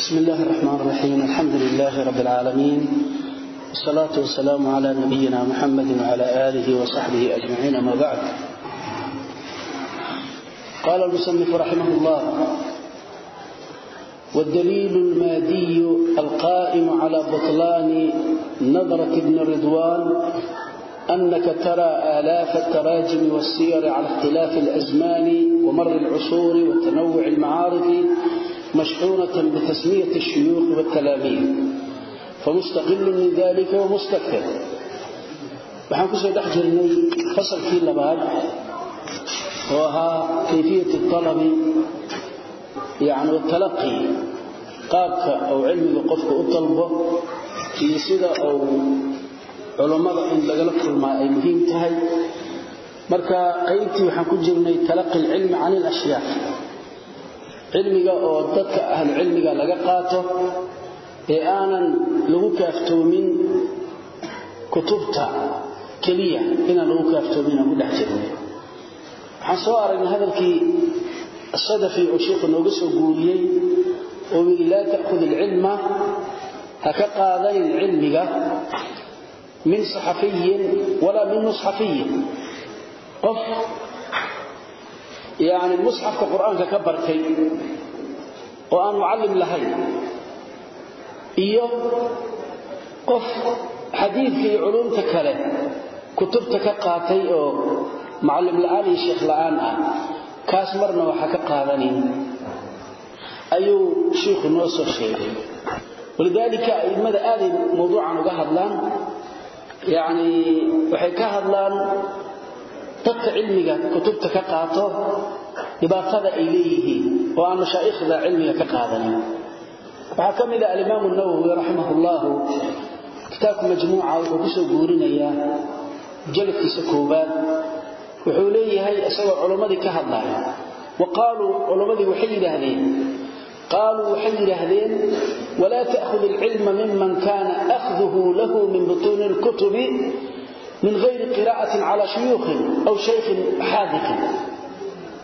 بسم الله الرحمن الرحيم. الحمد لله رب العالمين. والصلاة والسلام على نبينا محمد وعلى آله وصحبه أجمعين. أما بعد. قال المصنف رحمه الله والدليل المادي القائم على بطلان نظرة ابن الرضوان أنك ترى آلاف التراجم والسير على اختلاف الأزمان ومر العصور وتنوع المعارف مشحونة بتسمية الشيوخ والتلاميذ فمستقل من ذلك ومستكثر waxaan ku soo dhex jirnay fasalkii labaad oo ahaa kayfiyat talabi yani talaqi qaabka uu cilmiga qofka u dalbo iyo sida uu culummada in lagala kulmaa ay muhiim tahay marka qaybtii waxaan ku jirnay talaqi alcilmi can alashyaakh cilmiga oo dadka ahlu cilmiga laga qaato ee aanan lagu kaaftoomin kutubta keliya inaan lagu kaaftoomin aan ku dhex jirnay. Waxaan soo aragnay hadalkii asadafi uu sheikhu nooga soo guuriyey oo yidhi laa ta'khud alcilma ha ka qaadayn cilmiga min saxafiyin walaa min musxafiyin qof yani musxafka qur'aanka ka bartay oo aan mucallim lahayn iyo qof xadiidka iyo culumta kale kutubta ka qaatay oo mucallim la'aan iyo sheekh la'aan ah kaas marna waxa ka qaadanin. Ayuu shiikhu noo soo sheegay. Walidaalika a'immada dadka cilmiga kutubta ka qaato dhibaatada ay leeyihiin oo aan mashaa'ikhda cilmiga ka qaadanin. Waxaa ka mid ah alimaamu nawowi raximahullahu kitaabka majmuuca wuxuu ku soo guurinayaa mujalladkiisa koowaad. Wuxuu leeyahay isagoo culummadii ka hadlaya wa qaaluu waxay yidhaahdeen qaaluu waxay yidhaahdeen walaa ta'khud alcilma miman kaana akhduhu lahu min butuuni lkutubi min hayri qiraa'atin cala shuyuukhin aw shaykhin xaadiqin.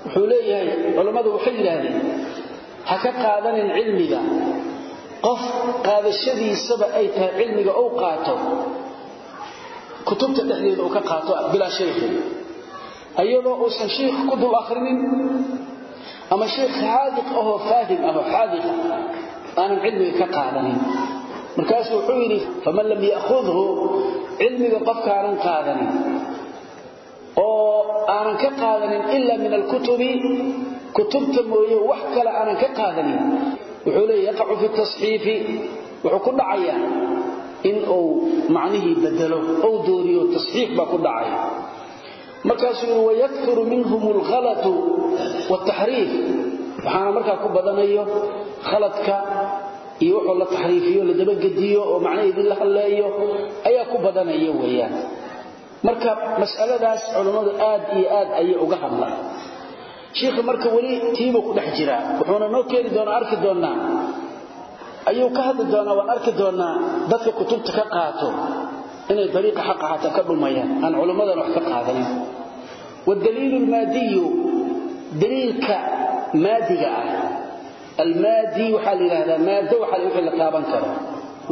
Wuxuu leeyahay culammadu waxay yidhaahdeen ha ka qaadanin cilmiga. Qof qaadashadiisaba ay tahay cilmiga uu qaato kutubta dhexdeeda uu ka qaato bilaa shaykhin. Ayadoo uusan shiikh ku dul akhrinin ama sheikh xaadiq ahoo faahim ahoo xaadiqa aanan cilmiga ka qaadanin markaasuu wuxuu yidhi faman lam ya'khudhu cilmiga qofkaanan qaadanin oo aanan ka qaadanin ila min alkutubi kutubta mooye wax kale aanan ka qaadanin. Wuxuu leeya yaqacu fi tasxiifi wuxuu ku dhacayaa in uu macnihii bedelo ou dooriyo tasxiif baa ku dhacaya. Markaasuu yidhi wayakuru minhum alkhalatu wataxriif waxaana markaa ku badanayo khaladka iyo wuxuu la taxriifiyo la dabagediyo oo macnaheedii la halleeyo ayaa ku badanaya weeyaan. Marka mas'aladaas culummadu aad iyo aad ayay uga hadlaan. Shiikha marka weli tiibuu ku dhex jiraa wuxuuna noo keeni doonaa arki doonnaa ayuu ka hadli doonaa waan arki doonnaa dadka kutubta ka qaato inay dariiqa xaqa xataa ka dhumayaan aan culummadan wax ka qaadanin waddaliilu almaadiyu daliilka maadiga ah almaadi waxaa la yidhaahdaa maado waxaa wixii la taaban karo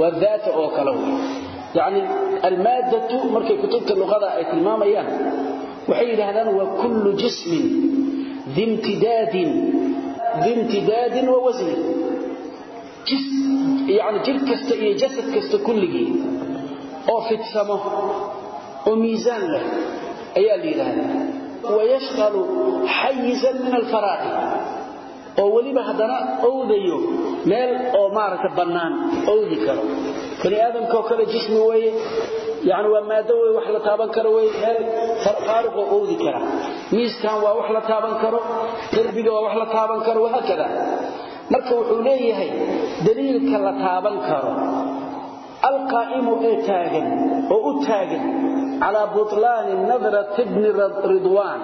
waa daata oo kale wey yacni almaaddatu markay kutubta luqada ay tilmaamayaan waxay yidhaahdaan waa kullu jismin dimtidaadin dimtidaadin wa wasnin jis yacni jir kasta iyo jasad kasta kulligii oo fidsamo oo miisaan leh ayaa la yidhaahdaa wayashqalu xayizan min alfaraaqi oo weliba haddana owdayo meel oo maaragta bannaan owdi karo. Bani aadamka oo kale jismi weeye yani waa maado wey wax la taaban karo wey meel faaruqoo owdi kara. Miiskan waa wax la taaban karo derbiga waa wax la taaban karo wahaakada marka wuxuu leeyahay daliilka la taaban karo alqaa'imu ee taagan oo u taagan calaa butlaani nadrat ibni ridwaan.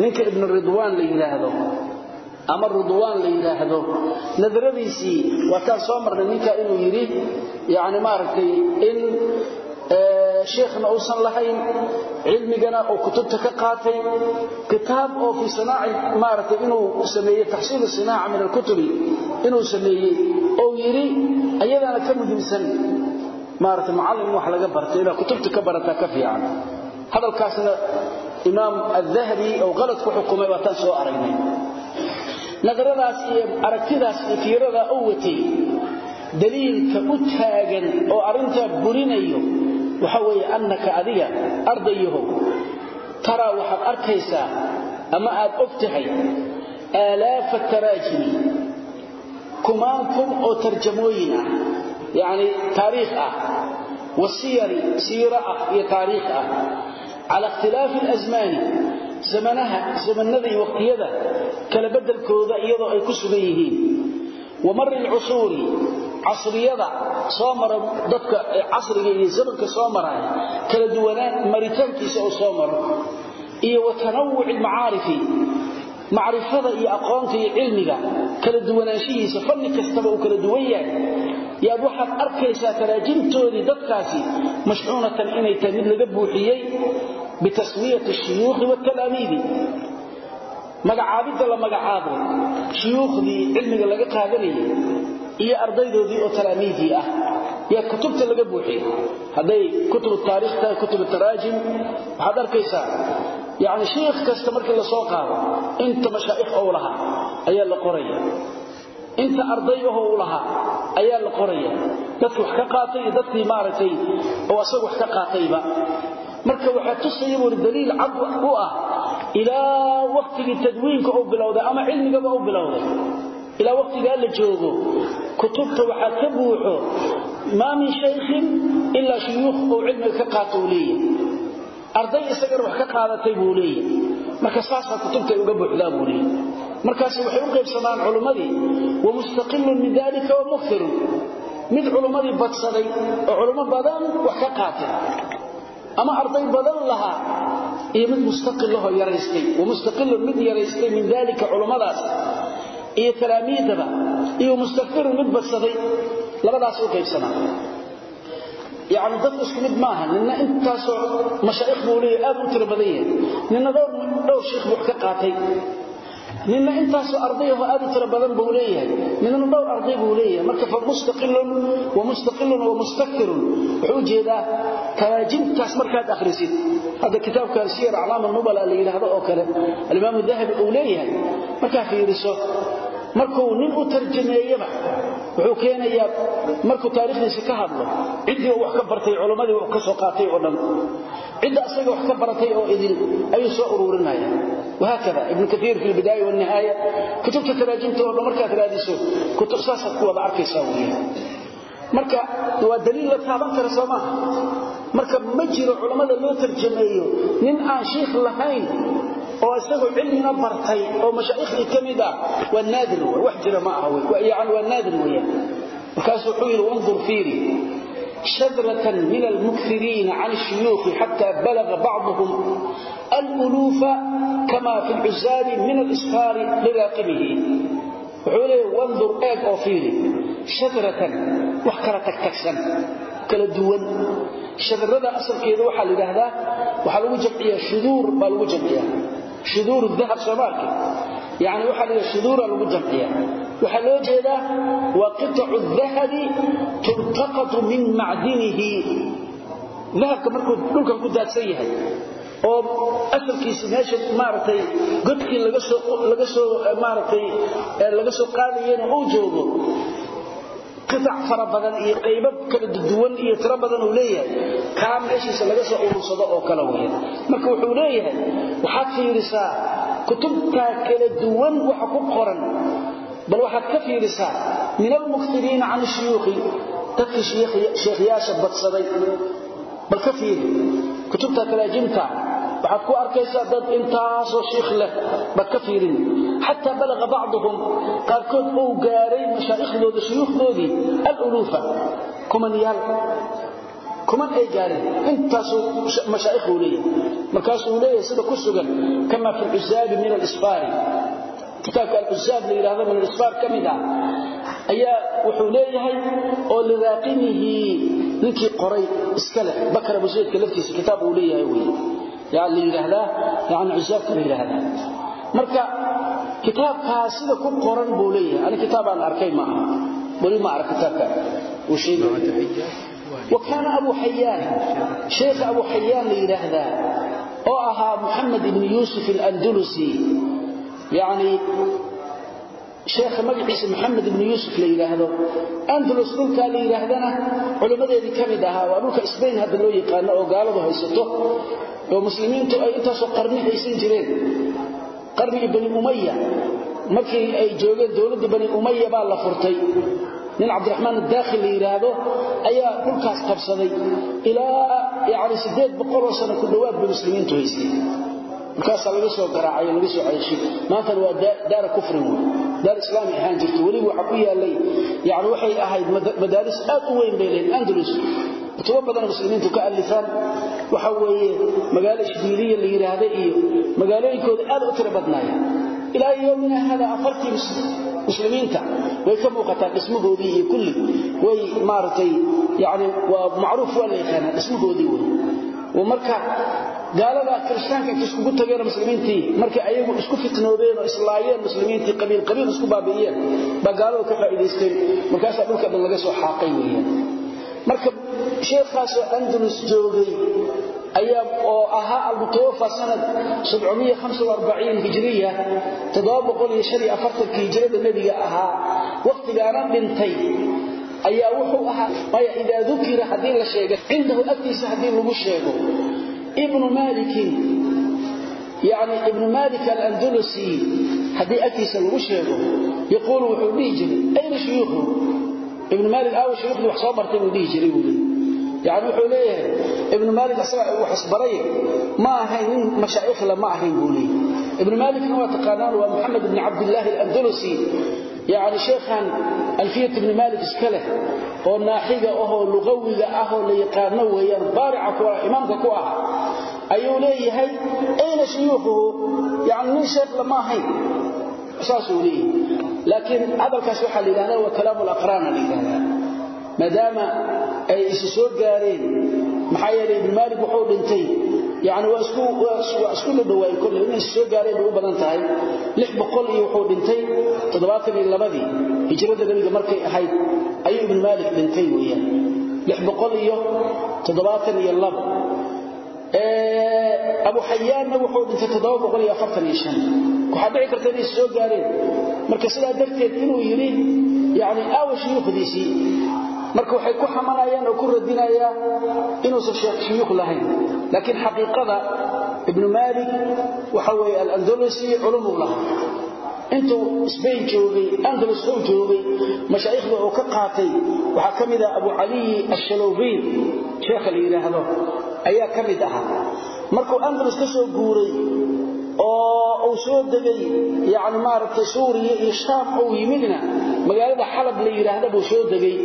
Ninka ibni ridwaan la yidhaahdo ama ridwaan la yidhaahdo. Nadradiisii waataan soo marnay ninka inuu yidhi yani maaragtay in sheikhna uusan lahayn cilmigana oo kutubta ka qaatay. Kitaab oo fi sanaaci maaragtay inuu sameeyey taxsiil sinaaca min alkutubi inuu sameeyey oo yiri ayadana ka muhiimsan maarata macallin wax laga bartay ila kutubta ka barata ka fiican. Hadalkaasna imaam al-dhahabi oo ku xukumay waa tan soo aragnay nadaradaas iyo aragtidaas iyo fiiradaa u watay daliilka u taagan oo arrintaa burinayo waxa weeye annaka adiga ardayaho taraa waxaad arkaysaa ama aad og tahay aalaafa taraajimi kumaan kun oo tarjamooyin ah yacni taariikh ah wasiyari siiro ah iyo taariikh ah cala ikhtilaafi alasmaani zamanada iyo waqtiyada kala bedelkooda iyadoo ay ku sugan yihiin. Wa mari lcusuuri casriyada soo mara dadka casriga iyo zamanka soo maraya kala duwanaan maritaankiisa uu soo maro iyo wa tanawuci macaarifi macrifada iyo aqoonta iyo cilmiga kala duwanaanshihiisa fanni kastaba uu kala duwan yahay. Yaad waxaad arkaysaa dadkaasi mashcuunatan inay tahay mid bitasmiyati shuyuukhi watalaamiidi magacaabidda la magacaabay shuyuukhdii cilmiga laga qaadanayay iyo ardaydoodii oo talaamiidii ah yaa kutubta laga buuxiyey hadday kutubu taariikh tahay kutubu taraajim waxaad arkaysaa yacni shiikh kasta markii la soo qaado inta mashaa'ikh ou lahaa ayaa la qoraya inta arday ahoo u lahaa ayaa la qoraya dadkii wax marka waxa tusay buu daliil cad u ah ila waqtiga tadwiinka oo bilowday ama cilmiga oo bilowday ila waqtiga la joogo kutubta waxa ka buuxo ma min shaykhin illa shuyukh oo cilmiga ka leeyahay. Arday isagana wax ka qaadatay buu marka saasa kutubta uga buuxdaa buu markaas waxay u qaybsamaan culimadii wa mustaqillun min dalika wa muftir mid culimadii badsaday oo culimo badan wax ka qaatay ama arday badan lahaa iyo mid mustaqilahoo yaraystay. Wamustaqilun mid yaraystay min daalika culummadaas iyo talaamiidaba. Iyo mustakfirun mid badsaday. Labadaas u qaybsanaa yani dad isku mid maaha. Nina intaasoo mashaaikh buu leeya aad u tiro badan yahay. Nina dhowr sheikh buu ka qaatay nina intaas ardayaha aad u tiro badan buu leeyahay. Nina dhowr arday buu leeyahay. Marka fa mustaqillun wa mustaqillun wa mustakthirun wuxuu jeedaa taraajimtaas markaad akhrisid. Hada kitaabka siyar a'lam an-nubala la yiraahdo oo kale al-imam ad-dahabi uu leeyahay marka fiiriso markuu nin u tarjumeeyaba wuxuu keenayaa markuu taariikhdiisa ka hadlo cidii wax ka bartay culimadii wax ka soo qaatay oo dhan cid asaga wax ka baratay oo idin ayuu soo ururinaya وهكذا ابن كثير في البداية والنهاية كتبت تراجمته ولا مركة ترادسه كتب ساسة كوضع عركي ساوية marka waa daliil la taaban karo Soomaa marka ma jiro culimada loo tarjumeeyo nin aan sheekh lahayn oo isagu cilmiga bartay oo mashaayikh kamida waa naadir wax jira ma aha way yaani waa naadir weeyaan markaas wuxuu yiri wanzur fiiri شذرة من المكثرين عن الشيوخ حتى بلغ بعضهم الألوف كما في العزال من الإسفار لراقبه وحوله وانظر ايق او فيري شجرة وحكرة تكتكسن كلا دوان شجرة أصل كيدا وحا لدهدا وحا لغو جمعية شذور shuduur dahab soomaalka yani waxaa la yidhi shuduura lagu jamciya. Waxaa loo jeedaa waa qitacu dahabi tultaqatu min macdinihi. Dahabka markuu dhulkan ku daadsan yahay oo asalkiisi meesha maaragtay godkii laga soo laga soo maaragtay laga soo qaadayana uu joogo qitac fara badan iyo qayb kala duwan iyo tiro badan uu leeyahay ka meeshiisa laga soo urursado oo kala weeyaan marka wuxuu leeyahay waxaad fiirisaa kutubta kala duwan waxa ku qoran. Bal waxaad ka fiirisaa min al-mukthiriin an shuyukhi dadka sheekhiyaasha badsaday. Bal ka fiiri kutubta taraajimta waxaad ku arkaysaa dad intaasoo sheekh leh bad ka fiirin. Xataa balaga bacduhum qaarkood uu gaaray mashaayikhdooda shuyuukhdoodii al-ulufa kuman yaal kuman ay gaareen? Intaasoo mashaayikh uu leeyahay. Markaasuu leeyahay sida ku sugan kama fi cuzaabi min al-isfaari kitaabka al-cuzaab la yidhaahdo min al-isfaar ka mid ah ayaa wuxuu leeyahay oo liraaqimihi ninkii qoray iska leh bakar abu zaydka laftiisa kitaab uu leeyahay weeye yaa la yiraahdaa yaan cuzaabka la yiraahdaa marka kitaabkaas sida ku qoran buu leeyahay ani kitaab aan arkay ma aha ولي ما أعرف كتابك وشيء وكان أبو حيان شيخ أبو حيان ليلهذا وأها محمد بن يوسف الأندلسي يعني sheekha magaciisa maxamed ibn yuusuf la yidhaahdo. Andalus dhulkaa la yidhaahdana culimmadeedii ka mid ahaa waa dhulka sbain hadda loo yaqaano oo gaaladu haysato oo muslimiintu ay intaasoo qarni haysan jireen. Qarnigii bani umaya markii ay joogeen dowladda bani umaya baa la furtay. Nin cabdiraxmaan adaakhil la yidhaahdo ayaa dhulkaas qabsaday. Ilaa yani sideed boqoloo sano ku dhowaad bay muslimiintu haystay. Dhulkaasaa laga soo garaacay laga soo cayishay maantana waa daar islaami ahaan jirta weliba waxa ku yaalay yani waxay ahayd madaaris aad u weyn bay lahayd andalus. Kutubo badan muslimiintu ka alifaan waxa weeye magaalo ishbiiliya la yidhaahda iyo magaalooyinkooda aad u tiro badnaaya ilaa yoomina hada afartii muslimiinta way ka muuqataa dhismahoodii iyo kulli. Way maaragtay yani waa macruuf waa la yaqaanaa dhismahoodii wey marka gaalada kristaanka iskugu tageen muslimiintii markii ayagu isku fitnoobeen oo islaayeen muslimiintii qabiil qabiil isku baabiyeen ba gaalada ka faa'iideystay markaas dhulka dhan laga soo xaaqay weeyaan. Marka sheekhaas oo andalus joogay ayaa oo ahaa almutawaffa sanad 745 hijriya 745 hijrada nabiga ahaa waqtigaana dhintay. Ayaa wuxuu ahaa maya idaa dukira haddii la sheegay cindahu agtiisa haddii lagu sheego ibnu maalikin yani ibnu maalik alandulusi haddii agtiisa lagu sheego yaquulu wuxuu dhihi jiray ayna shuyuuhu ibnu maalik aawa shuyuuhdii wax soo bartay buu dhihi jiray buuli yani wuxuu leeyahay ibnu maalik asagaa wax isbaray ma ahayn nin mashaa'ikhla ma ahayn buu leeyahy ibnu maalikna waa taqaanaan waa maxamed ibni cabdillaahi alandulusi yani sheekhan alfiyat ibni maalik iska leh oo naaxiga ahoo luqawiga ahoo la yaqaano weeyaan baarica ku ah imaamka ku ah ayuu leeyahay ayna shuyuukuhu yani nin sheekh lama ahayn. Saasuu leeyahay. Laakiin hadalkaas waxaa la yidhahdaa waa kalaamu alaqraana la yidhahdaa. Maadaama yani waa isku waa isku dhawaay kulay inay soo gaareen u badan tahay. 600 iyo wuxuu dhintay 72 hijrada nabiga markay ahayd ayuu ibn malik dhintay weeyaan. 600 iyo 72 ee abu hayyaanna wuxuu dhintay 745 waxa dhici karta inay soo gaareen. Marka sidaa darteed inuu yiri yani awash yuhdisi marka waxay ku xamanayaan oo ku radinayaan inuusan shuyuukh lahayn. Laakiin xaqiiqada ibn malik waxa weeye al-andalusi culumu laha intuu spain joogay andalus uu joogay mashaayikhda oo ka qaatay waxa kamida abu ali ash-shalawbin sheekh la yiraahdo ayaa ka mid ahaa. Markuu andalus ka soo guuray oo uu soo degay yaani maaragtay suuriya iyo shaam oo yimidna magaalada xalab la yiraahdo buu soo degay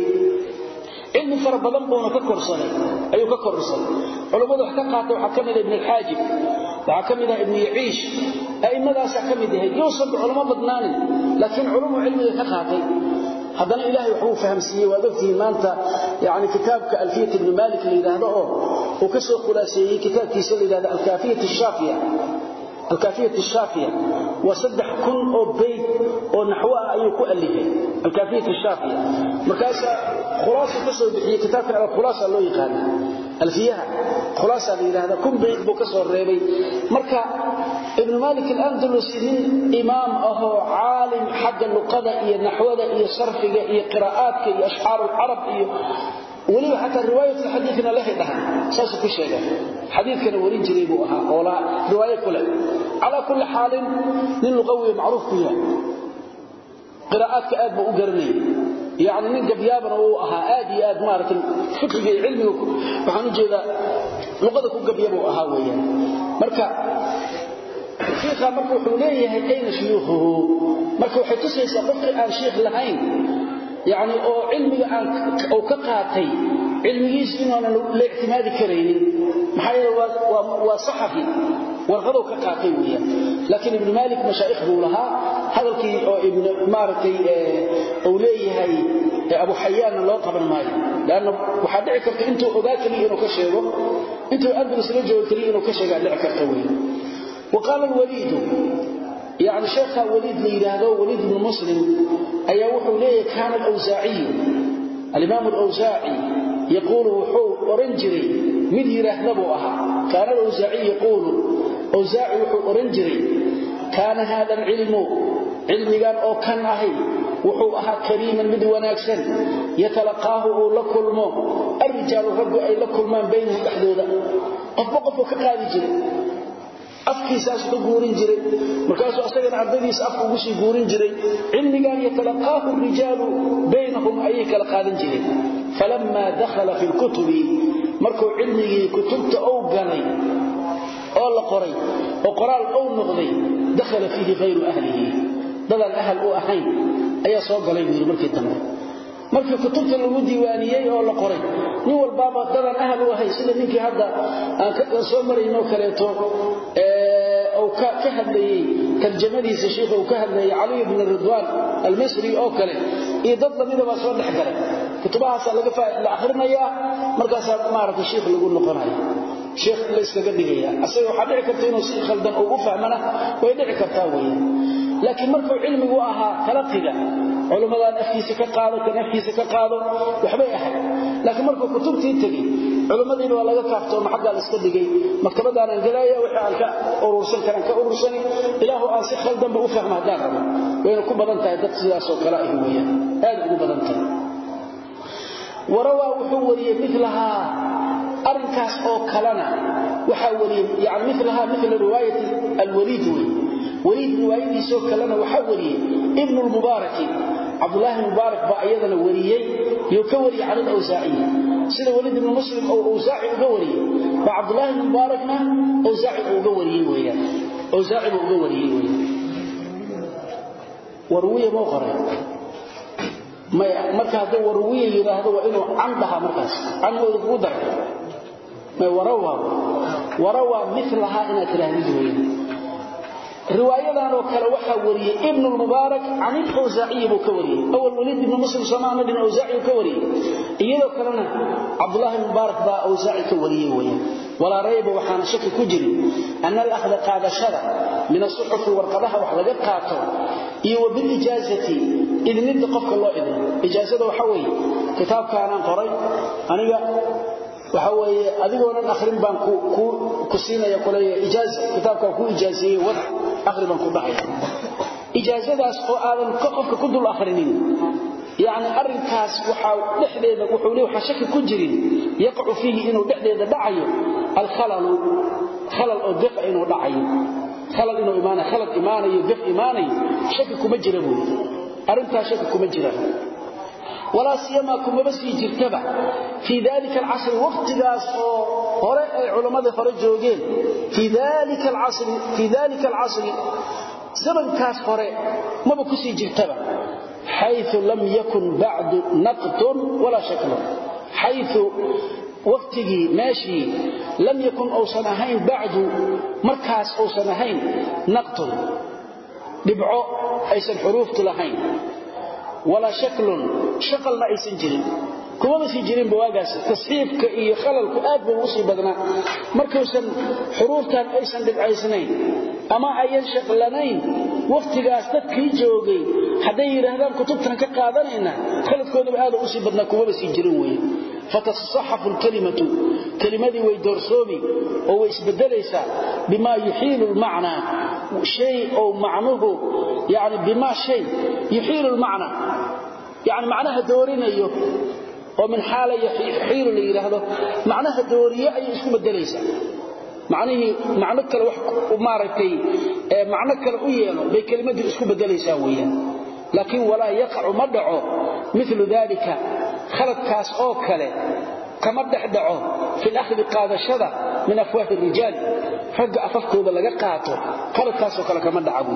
cilmi fara badan boona ka korsanay ayuu ka korsanay. Culimadu wax ka qaatay waxa ka mid ah ibn al-hajib waxa ka mid ah ibn ya'ish aimadaas ka mid yahay. Yuusuf culimo badnaani laakiin culumu cilmiga ka qaatay. Haddana ilaahay wuxuu fahamsiiyay waad ogtihiin maanta yani kitaabka alfiyat ibn malik la yidhaahdo oo uu ka soo khulaaseeyey kitaabkiisa la yidhahdo alkaafiyat ashaafiya alkaafiyat ashaafiya waa saddex kun oo bayd oo naxwo ah ayuu ku alifay. Alkaafiyat ashaafiya markaasaa khulaasuu ka soo bixiyey kitaabka alkhulaasa loo yaqaana alfiyaha. Khulaasaa la yidhahda kumbayg buu ka soo reebay. Marka ibnu malik alandalusi nin imaam ahoo caalim xagga luqada iyo naxwada iyo sarfiga iyo qiraa'aadka iyo ashcaaru alcarab iyo weliba xataa riwaayat xadiikna lehay dhahay saasuu ku sheega xadiikana warin jiray buu ahaa oo la riwaayo kule calaa kulli xaalin nin luqawiya macruuf ku yahay. Qiraa'aadka aad buu u garanayay yani nin gabyaabana uu ahaa aad iyo aad maarata fiqiga iyo cilmiga waxaan u jeedaa luqada ku gabyabuu ahaa weyaan marka shiikha marka wuxuu leeyahay ayna shuyuukhuhu marka waxay tusaysaa qofkii aan shiikh lahayn yani oo cilmiga aanuu ka qaatay cilmigiisu inaanan la ictimaadi karaynin maxaa yeele waa saxafi warqado ka qaatay weeyaan laakiin ibn malik mashaayikhu laha hadalkii oo ibn maartay oo leeyahay abu hayyan loo qaban maayo laana waxa dhici karta intuu ogaa kaliya inuu ka sheego intuu andalus la joogo kaliya inuu ka sheego dhici karta weeyaan وقال الوليد يعني شيخ وليد ليراهدو وليد بن مسلم أي وحو ليه كان الأوزاعي الإمام الأوزاعي يقول وحو أرنجري من يراهدبو أها كان الأوزاعي يقول awsaaci wuxuu odhan jiray kaana haada alcilmu cilmigan oo kan ahay wuxuu ahaa kariiman mid wanaagsan yatalaqaahu uu la kulmo arrijaalu raggu ay la kulmaan baynahum dhexdooda. Qofba qofuu ka qaadi jiray. Afkiisaasu ka guurin jiray. Markaasuu asagana ardadiisa afka ugu sii guurin jiray. Cilmigan yatalaqaahu rijaalu baynahum ayay kala qaadan jireen. Falammaa dakhala fi lkutubi markuu cilmigii kutubta ou galay oo la qoray oo qoraal ou noqday dakhala fiihi hayru ahlihi. Dadaan ahal u ahayn ayaa soo galay buu markii dambe. Markii kutubta lagu diiwaaniyay oo la qoray nin walbaaba dadan ahal u ahay sida ninkii hadda aan ka soo marayno kaleeto ee oo ka hadlayay tarjamadiisa sheekhu uu ka hadlayay Ali ibn Ridwan al-Misri oo kale iyo dad lamida baa soo dhex galay. Kutubahaas laga sheekh la iskaga dhigaya. Asaga waxa dhici karta inuu si khaldan ugu fahmana way dhici kartaa weeyaan laakiin markuu cilmigu ahaa talaqiga culimadan afkiisa ka qaado kan afkiisa ka qaado waxbay ahayd. Laakiin markuu kutubtii tegey culimadiina waa laga kaaftoon xagga la iska dhigay. Maktabadaan aan galaya wixii aan ka urursan karan ka urursani ilaahu aan si khaldanba u fahmo haddaan rabo. Wayna ku badan tahay dad sidaas oo kale ah weeyaan. Aad ugu badan tahay. Warawaa wuxuu wariyey milahaa arinkaas oo kalena waxaa wariyey yani milahaa mila riwaayati alwaliid wey waliid riwaayadiisoo kalena waxaa wariyey ibnu lmubaaraki cabdulaahi mubaarak baa iyadana wariyey yuu ka wariyey can alawsaaciyi sida waliid ibnu muslim oo awsaaci uga wariyey baa cabdulaahi mubaarakna awsaaci uu uga wariyey weyaan awsaaci buu uga wariyey weyaan warwiya moo qoray maya marka hadduu warwiya yidhaahdo waa inuu can dhahaa markaas can mooda kugu daray warawa. Warawa milahaa inaad tidhaahdid weyaan riwaayadan oo kale waxa wariyay ibn al-mubarak an al-awza'i buu ka wariyay awal walid ibn muslim samaana bin awza'i ka wariyay iyadoo kalena abdullah ibn mubarak baa awza'i ka wariyay weeyaan wala rayba waxana shaki ku jirin anna al-akhdha qaadashada min as-suhuf warqadaha wax laga qaato iyo bil ijazati idnida qofka loo idin ijazada waxa weeye kitaabka aan qoray aniga waxa weeye adigoonan akhrin baan ku siinaya kuleeyahay ijaaza kitaabkaan ku ijaaziyey wadac akhri baan ku dhacaya ijaazadaas oo aadan qofka ku dul akhrinin yacni arrinkaas waxaa dhexdeeda wuxuu le waxaa shaki ku jirin yaqacu fiihi inuu dhexdeeda dhacayo alkhalalu khalal oo biqa inuu dhacayo. Khalal inuu imaanayo khalad imaanayo biq imaanayo shaki kuma jira buuli arrintaas shaki kuma jira walaa siyamaa kumaba sii jirtaba. Fii dalika alcasri wakhtigaas oo hore ay culammadii hore joogeen. Fii dalika alcasri zamankaas hore maba ku sii jirtaba. Xayu lam yakun bacdu naqtun walaa shaklun xayu wakhtigii meeshii lam yakun uusan ahayn bacdu markaas uusan ahayn naqtun dhibco aysan xuruuftu lahayn walaa shaklun shaqalna aysan jirin. Kumama sii jirinba waagaas. Tasxiibka iyo khalalku aad buu ugu sii badnaa. Markuusan xuruuftan aysan dhibcaysnayn ama ayan shaqlanayn wakhtigaas dadkii joogay hadday yidhaahdaan kutubtan ka qaadanayna khaladkoodaba aada u sii badnaa kumama sii jirin weye fatasaxafu lkalimatu kelimadii way doorsoomi oo way isbedelaysaa bimaa yuxiilu lmacnaa hay oo macnuhu yani bimaa shay yuxiilu lmacnaa yani macnaha doorinayo oo min xaala yuxiilu la yidhaahdo macnaha dooriyo ayay isku bedelaysaa. Manihii macno kale wax maaragtay macno kale u yeelo bay kelimadii isku bedelaysaa weeyaan. Laakiin walaa yaqacu ma khaladkaas oo kale kama dhaxdaco fi akhdi qaadashada min afwah ar-rijal ragga afafkooda laga qaato khaladkaas oo kale kama dhaco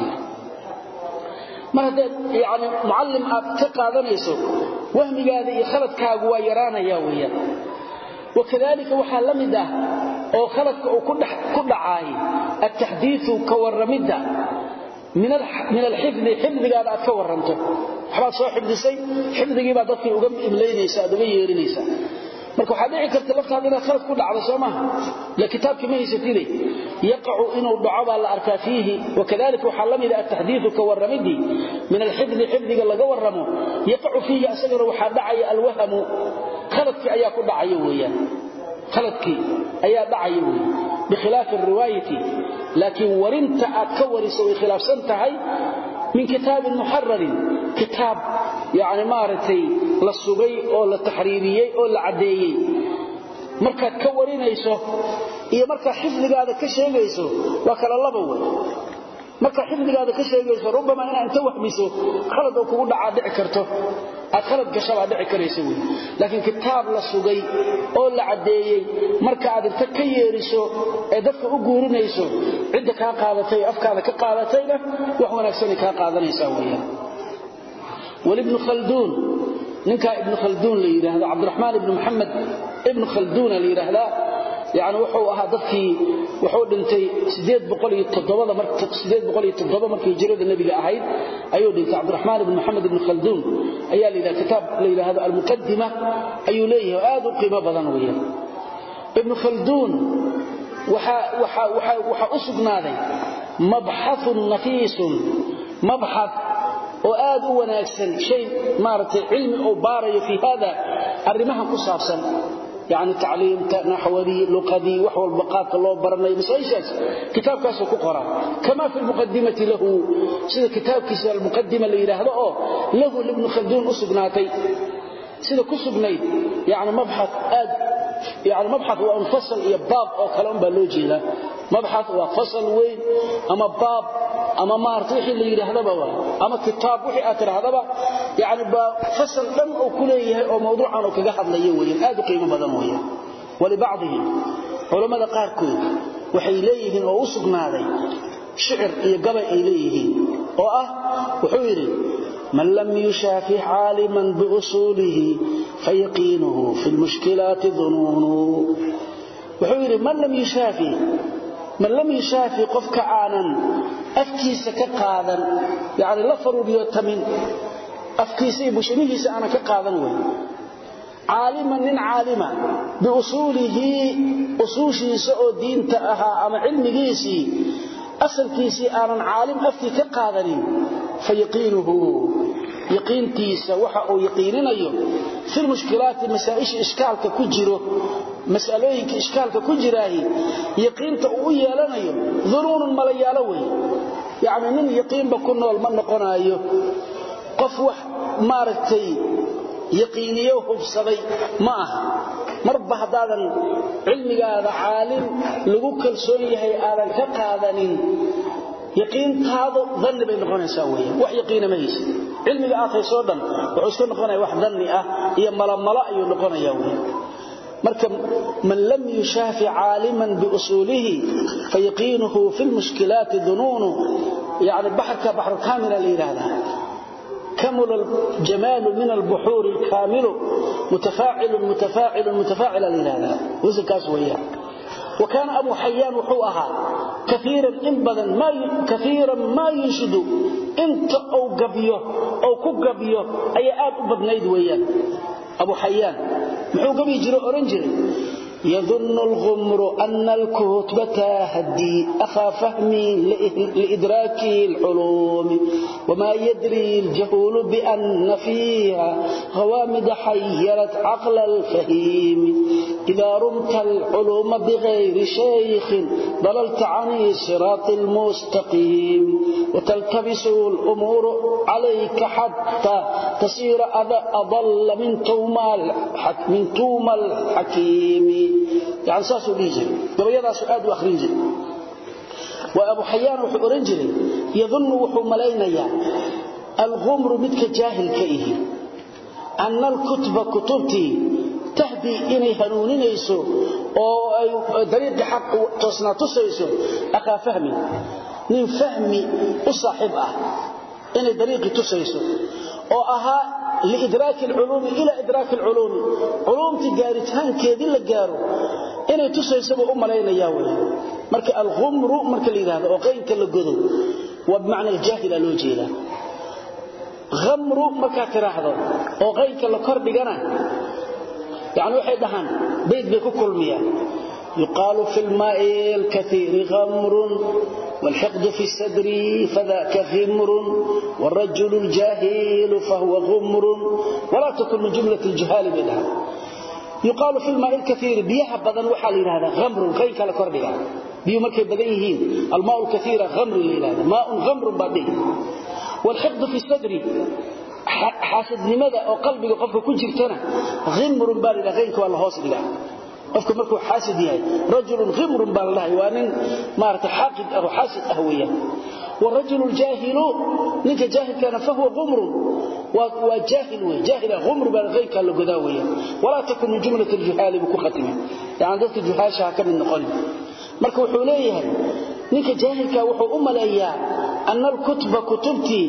mar hadda yani muallim aad ka qaadanayso wahmigaada iyo khaladkaagu waa yaraanaya weeyaan. Wakadalika waxa la mid ah oo khaladka uu ku dhacaay at-tahdithu ka waramida min al-hifdh hifdhigaada aad ka waranto waxbaad soo xifdisay xifdhigii baa dadkii uga imleynaysa aad uga yeerinaysa marka waxaa dhici karta laftaada inaad khalad ku dhacdo soo la kitaabkii ma haysatide yaqacu inuu dhaco la arkaa fiihi. Wakadalika waxaa la mida ataxdiidu ka warramidii. Min alxifdi xifdiga laga warramo. Yaqacu fiihi asagana waxaa dhacaya alwahamu. Khaladkii ayaa ku dhacaya weeyaan. Khaladkii ayaa dhacaya weeye bikhilaafi alriwaayati laakiin warinta aad ka wariso way khilaafsan tahay min kitaabin muxararin kitaab yani maaragtay la sugay oo la taxriiriyey oo la caddeeyey. Markaad ka warinayso iyo markaad xifdigaada ka sheegayso waa kala laba wey markaad xifdigaada ka sheegayso rubama inaad inta wahmiso khalad oo kugu dhacaa dhici karto aad khalad gashabaa dhici karaysa wey laakiin kitaab la sugay oo la caddeeyey marka aad inta ka yeeriso ee dadka u guurinayso cidda kaa qaadatay afkaada ka qaadatayna wax wanaagsanay kaa qaadanaysaa weyaan walibnu khalduun ninkaa ibnu khalduun la yidhaahdo cabdiraxmaan ibnu maxamed ibnu khalduuna la yidhaahdaa yani wuxuu ahaa dadkii wuxuu dhintay markii hijrada nebiga ahayd ayuu dhintay cabdiraxmaan ibn maxamed ibn khalduun. Ayaa la yidhaha kitaab la yidhaahdo almuqadima ayuu leeyahay aad u qiimo badan weeyaan ibnu khalduun waxaa u sugnaaday mabxaun nafiisun mabxath oo aad u wanaagsan shay maaragtay cilmi uu baarayo fii hada arrimahan ku saabsan yani tacliimta naxwadii luqadii wax walba qaabka loo baranayo masaa'ishaas kitaabkaasuu ku qoraa kama fi lmuqadimati lahu sida kitaabkiisa almuqadima la yidhaahdo oo lahu libnu khalduun u sugnaatay sida ku sugnayd yani mabxath aad yani mabxath waa un fasal iyo baab oo kale un baa loo jeedaa. Mabxath waa fasal weyn ama baab ama maarata wixii la yidhaahdaba waa ama kitaab wixii aad tidhaahdaba yani baa fasal dhan uu ku leeyahay oo mawduucan uu kaga hadlayo weeyaan aad oo shicir iyo gabay ay leeyihiin. Oo ah wuxuu yidhi man lam yushaafi caaliman biusuulihi fayaqiinuhu fi lmushkilaati dunuunu. Wuxuu yidhi man lam yushaafi man lam yushaafi qofka aanan afkiisa ka qaadan yani la faruuriyootamin afkiisa iyo bushimihiisa aanan ka qaadan wey caaliman nin oo diinta ahaa ama asalkiisii aanan caalim afkii ka qaadanin fa yaqiinuhu yaqiintiisa waxa uu yaqiininayo fi lmushkilaati masaa'isha ishkaalka ku jiro masalooyinka ishkaalka ku jiraahi yaqiinta uu u yeelanayo dunuunun malayaalo wey. Yacni nin yaqiinba ku nool ma yaqiiniyo hubsaday ma aha. Marba haddaadan cilmigaada caalim lagu kalsoon yahay aadan ka qaadanin yaqiintaadu danni bay noqonaysaa weeyaan wax yaqiina ma haysid. Cilmiga aad haysoo dhan wuxuu iska noqonaya wax danni ah iyo malamalo ayuu noqonayaa weeyaan marka man lam yushaafi caaliman biusuulihi fayaqiinuhu fi lmushkilaati dunuunu. Yani baxrka baxrukaamila la yidhaahdaa كمل الجمال من البحور الكامل متفاعل متفاعل متفاعل لهذا وزن كاس وياه وكان أبو حيان وحوءها كثيرا إنبذا ما كثيرا ما ينشد انت أو قبيه أو كقبيه أي آب أبدنيد وياه أبو حيان محو قبي جري أورنجري يظن الغمر أن الكتب تهدي أخا فهمي لإدراك العلوم وما يدري الجهول بأن فيها غوامد حيرت عقل الفهيم إذا رمت العلوم بغير شيخ ضللت عن الصراط المستقيم وتلتبس الأمور عليك حتى تصير أضل من توم من yani saasuu dhihi jiray gabayadaasu aad u akhrin jiray waa abu xayaan wuxuu ohan jiray yadunnu wuxuu malaynayaa alqumru midka jaahilka ihi anna alkutba kutubtii tahdi inay hanuuninayso oo ay dariiqi xaq toosnaa tusayso akhaa fahmi nin fahmi u saaxiib ah inay liidraak alculuumi ila idraak alculuumi culuumti gaaritaankeedii la gaaro inay tusaysaba u malaynayaa wey marka alghumru marka la yidhahdo oo qaynka la godo waa bimacna aljaahila loo jeedaa. Ghamru markaad tiraahdo oo qaynka la kordhigana yani waxay dhahaan bayd bay ku khamrun والحقد في الصدر فذاك غمر والرجل الجاهل فهو غمر ولا تكن من جملة الجهال منها يقال في الماء الكثير بيها بدن وحال هذا غمر كين كلا كردغا بيو markay badan yihiin الماء الكثير غمر ليلاد ماء غمر بعدين والحقد في الصدر xaasidnimada oo qalbiga qofka ku jirtana gimrun baa la qeynka waa la hoos dhigaa qofka markuu xaasid yahay rajulun gimrun baa la dhahay waa nin maarata xaaqid ah xaasid ah weeyaan والرجل الجاهل نك جاهل كان فهو غمر وجاهل جاهل غمر بالغير كان لغداويا ولا تكن من جملة الجهال بكختمه يعني ذلك الجهاشة كم النقل marka wuxuu leeyahay ninka jaahilka wuxuu u maleeyaa anna al-kutba kutubti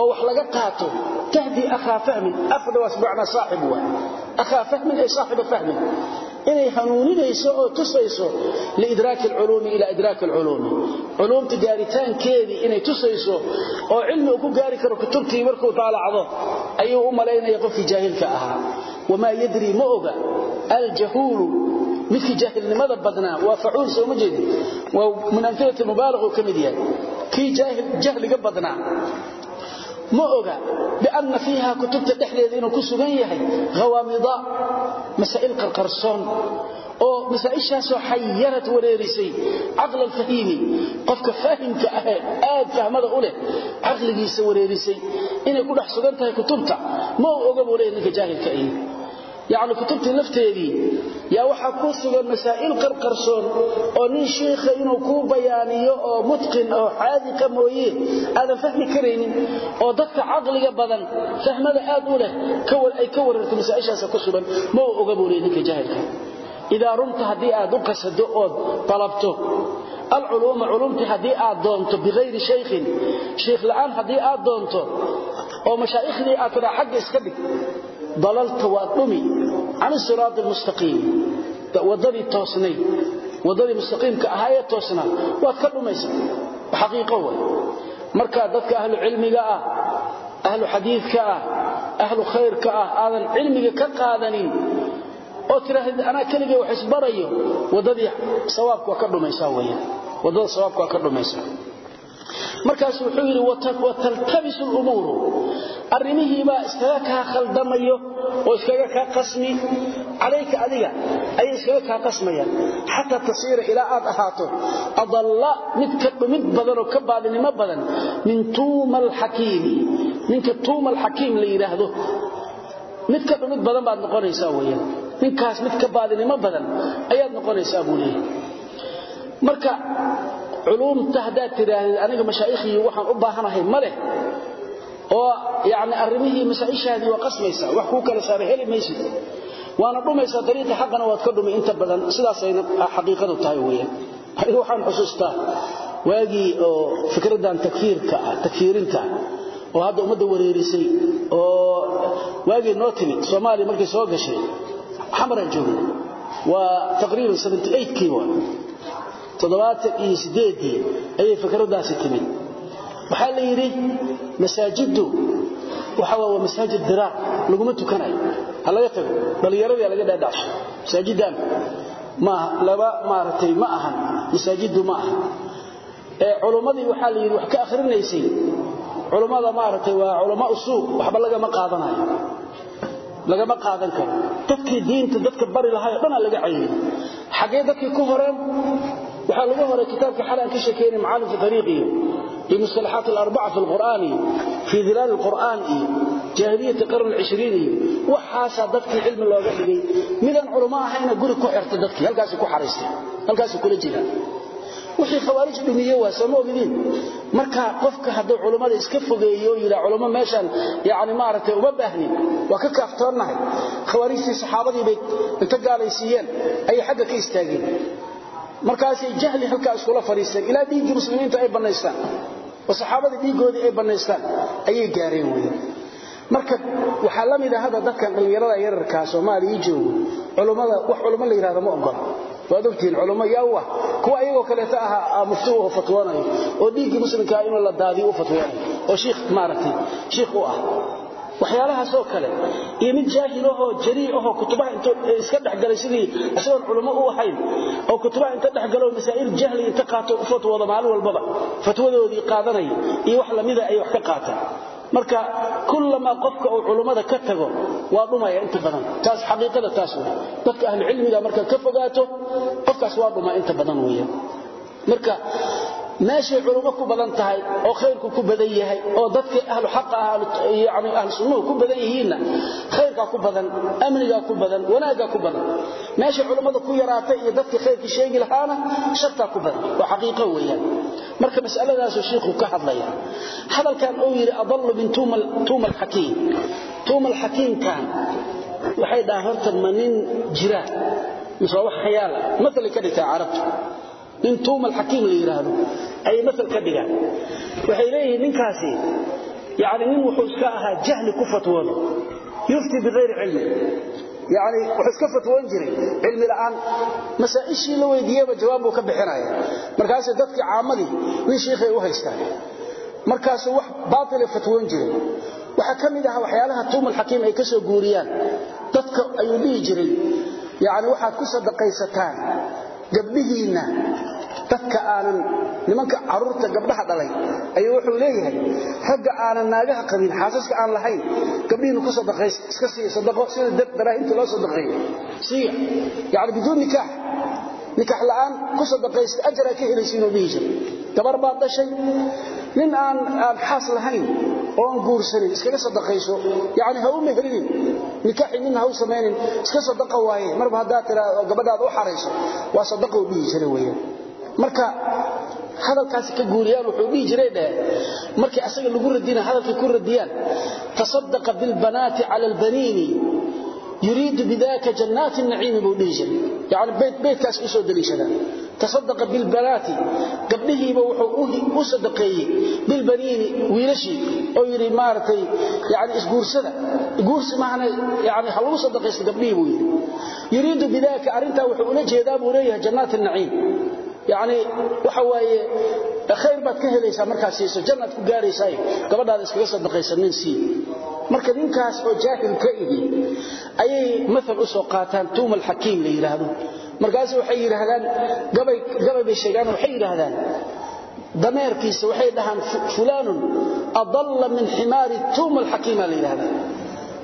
oo wax laga qaato tahdi akha fahmin afda wasba'na saahibu akha fahmin ay saahibu fahmin inay hanuuninayso oo tusayso liidraak al-ulum ila idraak al-ulum ulumta gaaritaankeedii inay tusayso oo cilmi uu ku gaari karo kutubtii markuu taalacdo ayuu u maleynaya qofkii jaahilka ahaa. Wama yadri ma oga. Al-jahulu midkii jaahilnimada badnaa waa facuul soo ma jeedi. Waa min amthilati mubaalagu ka mid yahay. Kii jahliga badnaa ma oga bianna fiiha kutubta dhexdeeda inuu ku sugan yahay hawaamida masaa'il qarqarsoon oo masaa'ishaasoo xayarad wareerisay caqla alfahiimi qofka faahimka ahee aad fahmada u leh caqligiisa wareerisay inay ku dhex sugan tahay kutubta ma uu oga buu leeyahy ninka jaahilka ahi yani kutubtii lafteedii yaa waxaa kuu sugan masaa'il qarqarsoon oo nin shiikha inuu kuu bayaaniyo oo mutqin oo caadi ka mooye aadan fahmi karaynin oo dadka caqliga badan fahmada aad u leh ay ka wararto masaa'ishaasa ku sugan ma u oga buu leeyay ninka jaahilka. Idaa runta haddii aad u qasado ood dalabto alculuuma culumtii haddii aad doonto biayri shaykhin iska dhig dalalta waa dhumi can siraad mustaqiim wadadii toosnay wadadii mustaqiimka ahaayee toosnaa waad ka dhumaysa. Xaqiiqo way. Marka dadka ahlu cilmiga ah ahlu xadiidka ah ahlu khayrka ah aadan cilmiga ka qaadanin oo tiraahid anaa keligay wax isbarayo wadadii sawaabku waa ka dhumaysaa markaas wuxuu yiri wataltabisu al-umur arrimihi ba iskaga ka khaldamayo oo iskaga ka qasmi. Alayka adiga ay iskaga ka qasmayaan. Hatta tasiira ila aad ahaato adalla mid ka dhumid badan oo ka baadinimo badan min tuumal hakim ninka tuumal hakim la yiraahdo mid ka dhumid badan baad noqonaysaa weeyaan ninkaas mid ka baadinimo badan ayaad noqonaysaa buu leeyahay. Marka culumta hadaa tiraahdo aniga mashaayikhi waxaan u baahanahay male oo yaani arrimihii masaa'ishaadii waa qasmaysa wax ku kala saaray heli maysid. Waana dhumaysa dariiqa xaqana waad ka dhumay inta badan sidaas ay xaqiiqadu tahay weeyaan. Aniga waxaan xusuustaa waagii oo fikradan takfiirka takfiirinta oo hadda umada wareerisay oo waagii noo timid Soomaaliya markay soo gashay xamaran joogay. Waa taqriiban 78 kii waa iyo sideedii ayay fikradaasi timid. Waxaa la yidhi masaajidu waxa waa masaajid diraar laguma tukanayo. Ha laga tago dhalinyaradii laga dhaadhacsho masaajidan ma laba maaragtay ma ahan. Masaajidu ma aha ee culummadii waxaa la yidhi wax ka akhrinaysay culummada maaragtay waa culamo usuul. Waxba lagama qaadanayo. Lagama qaadan karo. Dadkii diinta dadka bari lahaay dhan laga cayay xagee dadkii ku horeen waxaa lagu horay kitaabka xalan ka sheekeeyay macaalim tariiqi fi mustalahat al-arba'a fi al-qur'ani fi dhilal al-qur'ani jahiliyat qarn al-20 waxa dadkii cilmi looga dhigay. Midan culimo ahayna guri ku xirta dadkii halkaas ku xareystay halkaas kula jira. Wixii khawaarij dhumiye waa soo moogidin marka qofka haduu culimada iska fogeeyo ila culimo meeshan yaani maartay uma baahnin waa ka kaaftoonahay khawaarijtii saxaabadii bay inta gaalaysiiyeen ay xagga ka istaageen markaasay jahli halka iskula fariisteen ilaa dhiigii muslimiinta ay banaystaan oo saxaabada dhiigoodii ay banaystaan ayay gaareen weeyaan marka waxa la mid ah hada dadkan dhalinyarada yararka Soomaaliya joogo culimada wax culimo la yiraahdo ma ogola waad ogtiin culimo yaawa kuwa ayagoo kaleeta aha muftuu oo fatwanayo oo dhiigii muslimka inuu la daadiyo u fatwanayo oo sheekh maaragtay sheekh u ah waxyaalahaasoo kale. Iyo mid jaahil ahoo jarii ahoo kutubaha intuu iska dhexgalay sidii isagoon culummo u ahayn oo kutubaha inta dhexgalo masaa'il jahli inta qaato u maalin walbaba. Fatwadoodii qaadanaya iyo wax lamida ay wax ka qaataan. Marka kullamaa qofka uu culummada ka tago waa dhumaya inta badan. Taas xaqiiqada taas wey dadka ahlu cilmiga markaad ka fogaato qofkaas waa dhumaa inta badan weeyaan marka meeshay culummo ku badan tahay oo khayrku ku badan yahay oo dadka ahlu xaqa ah yani ahlu sunnuhu ku badan yihiinna khayrkaa ku badan amnigaa ku badan wanaaggaa ku badan. Meeshay culummada ku yaraatay iyo dadka khayrka sheegi lahaana shartaa ku badan waa xaqiiqo weeyaan. Marka mas'aladaasuu shiikhu ka hadlaya hadalkan uu yidhi adallu min tuuma alxakiim tuuma alxakiimkan waxay dhahaan horta ma nin jira mise wax khayaala maali ka dhigtaa carabtu nin tuuma alxakiim la yidhaahdo ayay maal ka dhigaan. Waxay leeyihiin ninkaasi yani nin wuxuu iska ahaa jahli ku fatwoodo yufti bikayri cilmi. Yani wuxuu iska fatwoon jiray cilmi la'aan masaa'ishii la weydiiyeba jawaab buu ka bixinaya. Markaasay dadkii caamadii nin shiikhay u haystaan. Markaasuu wax baaila fatwoon jiray waxaa ka mid aha waxyaalaha tuuma alxakiim ay ka soo guuriyaan dadka ayuu dhihi jiray. Yani waxaad ku sadaqaysataan gabdhihiinna dadka aanan nimanka carruurta gabdhaha dhalay. Ayuu wuxuu leeyahay ragga aanan naagaha qabin xaasaska aan lahayn gabdhihiinna ku sadaqays iska siiya sadaqo sida daraahinta loo sadaqeeyo siiya. Yani biduun nikaax. Nikaax la'aan ku sadaqaysta ajaraa ka helaysiinuu dhihi jiray gabar baad dhashay nin aan aan xaas lahayn oo guursanin iskaga sadaqayso yani ha u mehrinin nikaaxi nin ha u samaynin iska sadaqa waaye marba haddaad tiraa gabadhaada u xarayso waa sadaqa u dhihi jira weeyaan marka hadalkaasi ka guuriyaan wuxuu dhihi jiray dheh markii asaga lagu radina hadalkay ku radiyaan tasaddaqa bilbanaati cala albaniini yuriidu bidaka jannaati naciimi buu dhihi jiray. Yani beydkaas u soo daliishadaan tasadaqa bilbanaati gabdhihiiba wuxuu u sadaqeeyey bilbaniini wiilashii oo yidhi maaragtay yani isguursada guursi maahana yani ha lagu sadaqaysto gabdhihii buu yidhi. Yuriidu bidaka arrintaa wuxuu ula jeedaa buu leeyahay jannaati naciim yani waxa waaye khayr baad ka helaysaa markaad siiso jannaad ku gaaraysaa gabadhaada iskaga sadaqaysa nin sii. Marka ninkaas oo jaahil ka ihi ayay maal u soo qaataan tuuma alxakiim la yidhaahdo markaas waxay yidhaahdaan gabay bay sheegaan waxay yidhaahdaan dameerkiisa waxay dhahaan fulaanun adalla min ximaari tuuma alxakiima la yidhahda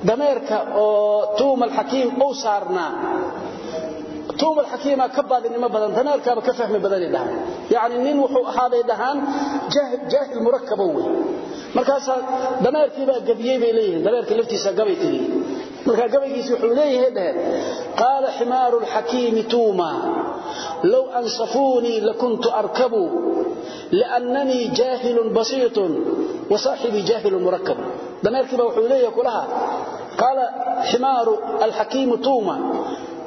dameerka oo tuuma alxakiim uu saarnaa tuuma alxakiima ka baadinimo badan dameerkaaba ka fahmi badanay dhahaan yacni nin wuxuu ahaaday dhahaan jaahil murakaba wey markaasaa dameerkiibaa gabiyey bay leeyihiin dameerka laftiisa gabay tiriye markaa gabaygiisi wuxuu leeyahay dhaheen qaala ximaaru lxakiimi tuuma low ansafuunii lakuntu arkabu liannanii jaahilun basiitun wa saaxibii jaahilun murakab dameerkiiba wuxuu leeyahay kulaha qaala ximaaru alxakiimu tuuma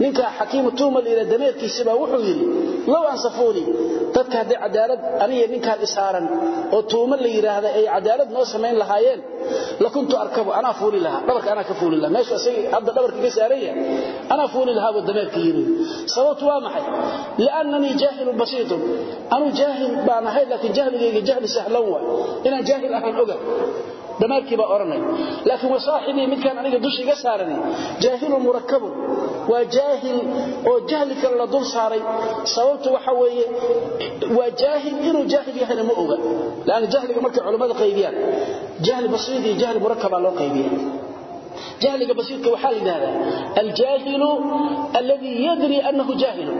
ninka xakiimu tuuma layidha dameerkiisibaa wuxuu yidhi low ansafuunii dadka hadday cadaalad aniga ninkaan isaaran oo tuuma la yidhaahda ay cadaalad noo samayn lahaayeen lakuntu arkabu anaa fuuli lahaa. Dhabarka anaa ka fuuli lahaa. Meeshu asagii hadda dhabarka ka saaran yahay fuuli lahaa buu dameerka yidhi. Sababtu waa maxay? Liannanii jaahilun basiitun. Anuu jaahil baan ahay laakiin jahligayga jahli sahlan waa inaan jaahil ahaan oga dameerkii baa odhanay. Laakiin wasaaxibii midkaan aniga dusha iga saarani jaahilun waa jaahil oo jahlikan la dul saaray. Sababtu waxa weeye waa jaahil inuu jaahil yahana ma oga. Laanna jahliga markay culammada qaybiyaan jahli basiid iyo jahli murakabaa loo qaybiya jahliga basiidka waxaa la yidhahdaa aljaahilu alladii yadri annahu jaahilu.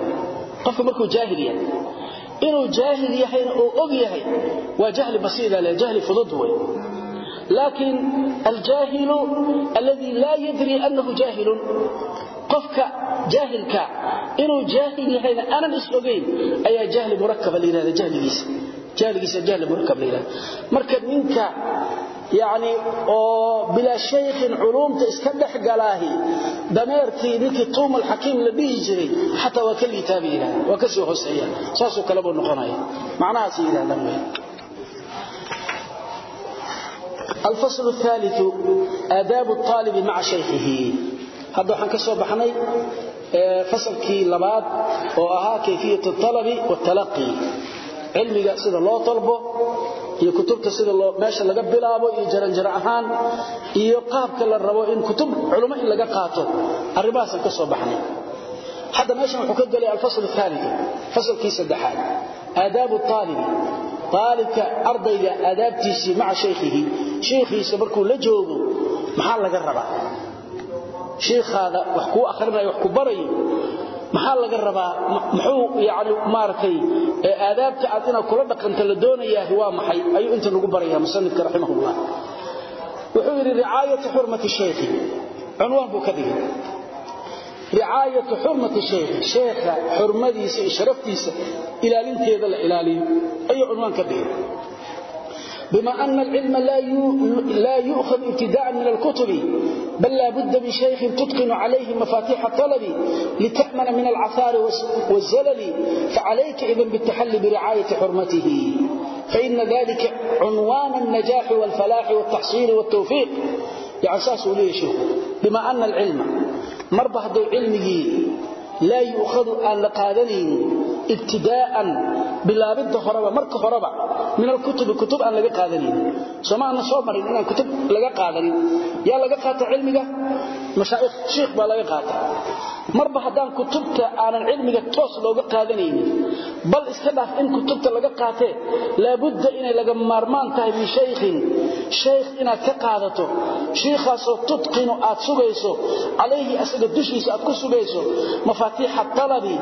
Qofka markuu jaahil yahay inuu jaahil yahayna uu og yahay waa jahli basiida le jahli fudud wey laakiin aljaahilu alladii laa yadri annahu jaahilun جاهل قفك جاهلك إنه جاهل يهينا أنا الإسلوغين أي جاهل مركب لهذا جاهل جيس جاهل جيس جاهل مركب لهذا مركب منك يعني oo bila sheekh culumta iska dhex galaahi dameertii ninkii tuum alxakiim la dhihi jiray xataa waa kali taabiina waa ka soo hooseeya saasoo kale buu noqonaya macnahaas yidhahdaan wey الفصل الثالث آداب الطالب مع شيخه hadda waxaan ka soo baxnay fasalkii labaad oo ahaa kayfiyat اalabi wاtalaqi cilmiga sida loo dalbo iyo kutubta sida meesha laga bilaabo iyo jaranjaro ahaan iyo qaabka la rabo in kutub culummo in laga qaato. Arrimahaasaan ka soo baxnay. Hadda meeshan wuxuu ka gelay alfasl aali fasalkii saddexaad. Aadaabu aalibi aalibka ardayga aadaabtiisii maca shaykhihi shaykhiisa markuu la joogo maxaa laga rabaa? Sheekhaada wax kuu akhrinayo wax ku barayo maxaa laga rabaa? Muxuu yani maaragtay aadaabta aad inaad kula dhaqanta la doonayaa waa maxay? Ayuu inta nagu baraya musanifka raximahullah. Wuxuu yidhi ricaayatu xurmati shaykhi cunwaan buu ka dhigay. Ricaayatu xurmati shaykhi sheekha xurmadiisa iyo sharaftiisa ilaalinteeda la ilaaliyo. Ayuu cunwaan ka dhigay بما أن العلم لا يؤخذ ابتداء من الكتب بل لا بد من شيخ تتقن عليه مفاتيح الطلب لتأمن من العثار والزلل فعليك إذن بالتحلي برعاية حرمته. فإن ذلك عنوان النجاح والفلاح والتحصيل والتوفيق. يعني شيخ بما أن العلم مربح دو علمه لا يؤخذ أن لقادنين ibtidaaan bilaabidda horeba marka horeba min alkutubi kutub aan laga qaadanan sooma aanna soo marin inaan kutub laga qaadanin. Yaa laga qaata cilmiga? Mashaa'ikh shiikh baa laga qaata. Marba haddaan kutubta aanan cilmiga toos looga qaadanaynin bal iska dhaaf in kutubta laga qaatee laabudda inay laga maarmaan tahay min shaykhin. Shaykh inaad ka qaadato. Sheekhaasoo tutqinu aad sugayso. Calayhi asaga dushiisa aad ku sugayso. Mafaatiixa talabi.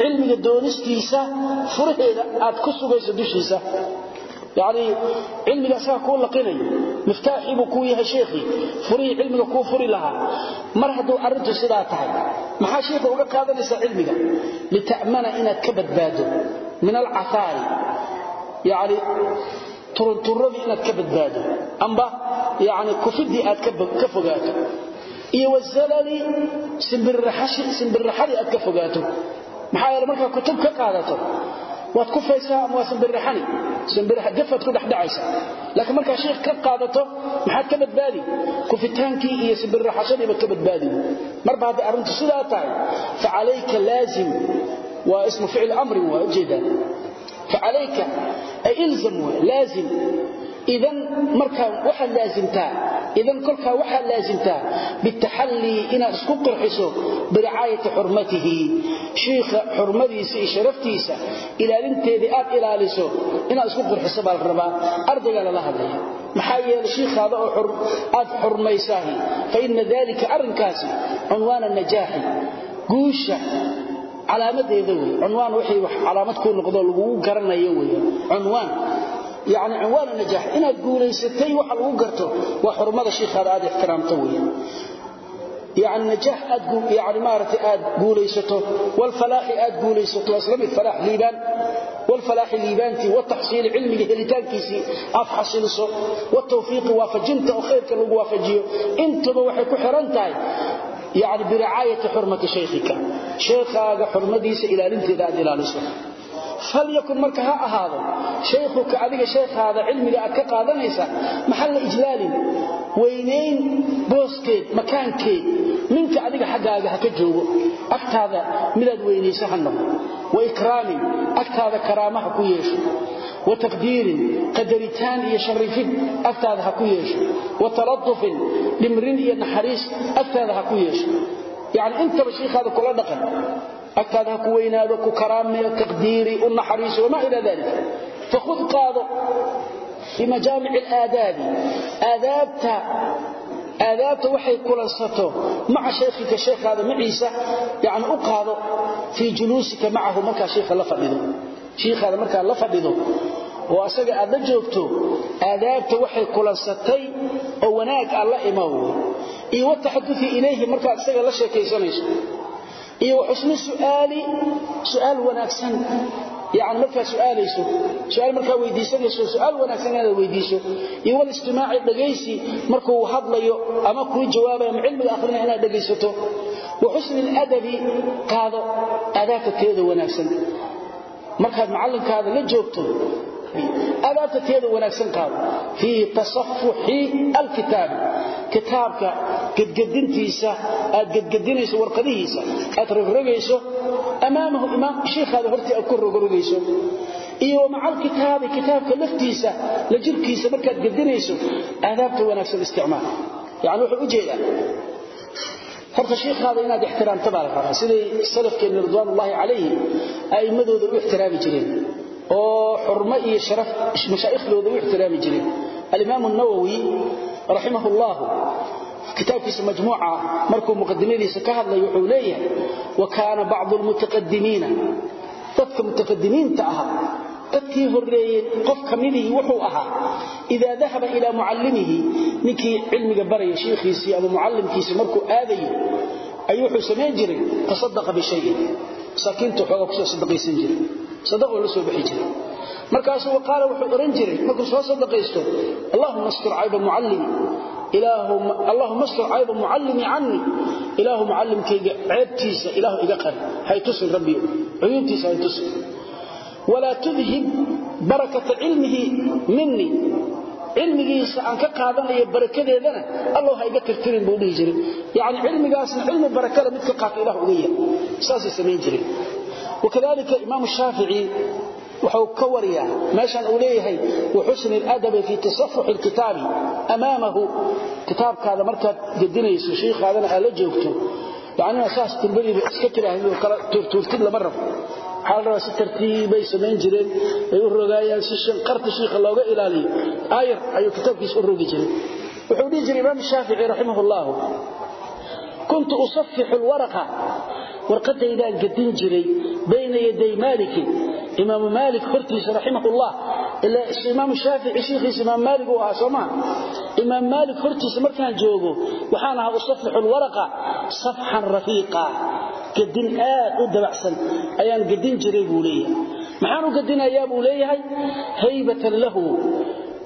Cilmiga doonistiisa furaheeda aad ku sugayso dushiisa. Yani cilmiga asaga kuu laqinayo miftaaxii buu kuu yahay sheekhii furihii cilmiga kuu furi lahaa. Mar hadduu arrintu sidaa tahay maxaa sheikha uga qaadanaysaa cilmiga? Lita'mana inaad ka badbaado min alcahaari yani turunturadii inaad ka badbaado amba yani kufidii aad ka fogaato. Iyo wazalali simbirraxadii aad ka fogaato. Maxaa yeele markaa kutub ka qaadato waad ku faysaa ama waa simbirraxani gafaad ku dhexdhacaysa. Laakiin markaa sheekh ka qaadato maxaad ka badbaadi? Kufitaankii iyo simbirraxashadiibaad ka badbaadi. Marba hadday arrintu sidaa tahay facalayka laazim waa ismu ficil amrin waa u jeedaa facalayka ay ilzam waa laazim idan markaa waxaad laazimtaa idan kolkaa waxaad laazimtaa bitaxallii inaad isku qurxiso biricaayati xurmatihi. Shiikha xurmadiisa iyo sharaftiisa ilaalinteedii aad ilaaliso inaad isku qurxiso baa la rabaa. Ardaygaa lala hadlaya maxaa yeelay shiikhaada oo aad xurmaysaahi. Fa ina dalika arrinkaasi cunwaana najaaxi guusha calaamadeeda wey cunwaan waxay wax calaamad kuu noqdo lagugu garanayo wey cunwaan yani cinwaan najaax inaad guulaysatay waxa lagu garto waa xurmada shiikhaada aad ixtiraamto weya yani najaax aad yani maaragtay aad guulaysato walfalaaxi aad guulaysato waa isla mid falaax liibaan. Walfalaaxi liibaantii wataxsiili cilmiga helitaankiisii aad xasiliso watawfiiqi waafajinta oo khayrka lagu waafajiyo. Intuba waxay ku xiran tahay yani biricaayati xurmati shaykhika. Sheekhaaga xurmadiisa ilaalinteeda aad ilaaliso falyakun marka ha ahaado shaykhuka adiga shaykhaada cilmiga aad ka qaadanaysa maxalla ijlaalin weynayn booskeed makaankeed minka adiga xaggaaga ha ka joogo agtaada midaad weynayso ha noqo wa ikraamin agtaada karaamaha ku yeesho. Wataqdiirin qadaritaan iyo sharifid agtaada ha ku yeesho. Wa taladufin dhimrin iyo naxariis agtaada ha ku yeesho. Intaba shiikhaada kula dhaqan agtaada ha ku weynaado ku karaamiyo taqdiiri u naxariiso wamaa ila dalik fakhud qaado fi majaamic alaadaabi aadaabta aadaabta waxay kulansato maca shaykhika sheekhaada maciisa yani u qaado fii juluusika macahu markaa shiikha la fadhido shiikhaada markaa la fadhido oo asaga aad la joogto aadaabta waxay kulansatay oo wanaag alla imaw iyo wataxadui ilayhi markaad iyo xusnu suaali suaal wanaagsan. Yani markaa suaalayso suaal markaa weydiisanayso suaal wanaagsan inaad weydiiso iyo wal istimaaci dhagaysi markuu hadlayo ama kuu jawaabayo ama cilmiga akhrina inaad dhagaysato wa xusni ladabi qaado adaabta teeda wanaagsan. Markaad macalinkaada la joogto adaabta teeda wanaagsan qaado fi tasaffuhi al-kitab kitaabka gadgadintiisa aad gadgadinayso warqadihiisa aad rogrogayso amaamahu imaam sheekhaada hortii aad ku rogrogayso iyo macal kitaabi kitaabka laftiisa la jirkiisa markaad gedinayso aadaabta wanaagsan isticmaal. Yani wuxuu u jeedaa. Horta shiikhaada inaad ixtiraamta baa la rabaa. Siday salafkeenna ridwaanullaahi calayhim a'immadooda u ixtiraami jireen oo xurmo iyo sharaf mashaaikhdooda u ixtiraami jireen alimaamu nawowi raximah ullahu kitaabkiisa majmuuca markuu muqadimadiisa ka hadlay wuxuu leeyahay wa kaana bacdu lmutaqadimiina dadka mutaqadimiinta aha dadkii horeeyey qof kamidihii wuxuu ahaa idaa dahaba ilaa mucallimihi ninkii cilmiga baraya shiikhiisii ama mucallimkiisii markuu aadayo ayuu wuxuu samayn jiray tasadaqa bishayin masaakiintu xoogaa ku soo sadaqaysan jiray sadaqoo la soo bixi jiray. Markaasuu waqaala wuxuu ohan jiray markuu soo sadaqaysto allahuma astur cayba mucallimi allahuma astur cayba mucallimi canii ilaahu mucallimkayga ceebtiisa ilaahu iga qari hay tusin rabbiyo cuyuubtiisa hay tudhib barakata cilmihi minii cilmigiisa aan ka qaadanayo barakadeedana allow ha iga tirtirin buu dhihi jiray. Yani cilmigaasna cilmi barakada mid ka qaata ilah uga yar saasay samayn jireen imaamu shaafici wuxuu ka wariyaa meeshan uu leeyahay waxusni ladabi fii tasafuxi lkitaabi amaamahu kitaabkaada markaad gedinayso shiikhaadana aad la joogto yacnina saas dirbadiiba iska tiraahdo kala tuurtuurtid lama rabo waxaa la rabaa si tartiibay samayn jireen ay u rogaayaan si shanqarta shiikha looga ilaaliyo aayar ayuu kitaabkiisa u rogi jiray wuxuu dhihi jiray warqadaydaan gedin jiray bayna yaday maaliki imaamu maalik hortiisa raximahullah ilaa imaamu shaafici shiikhiisa imaam maalik uu ahaa soo maa imaam maalik hortiisa markaan joogo waxaan ahaa usafixu lwaraqa safxan rafiiqa. Gedin aad u dabacsan ayaan gedin jiray buu leeyahay. Maxaan u gedinayaa buu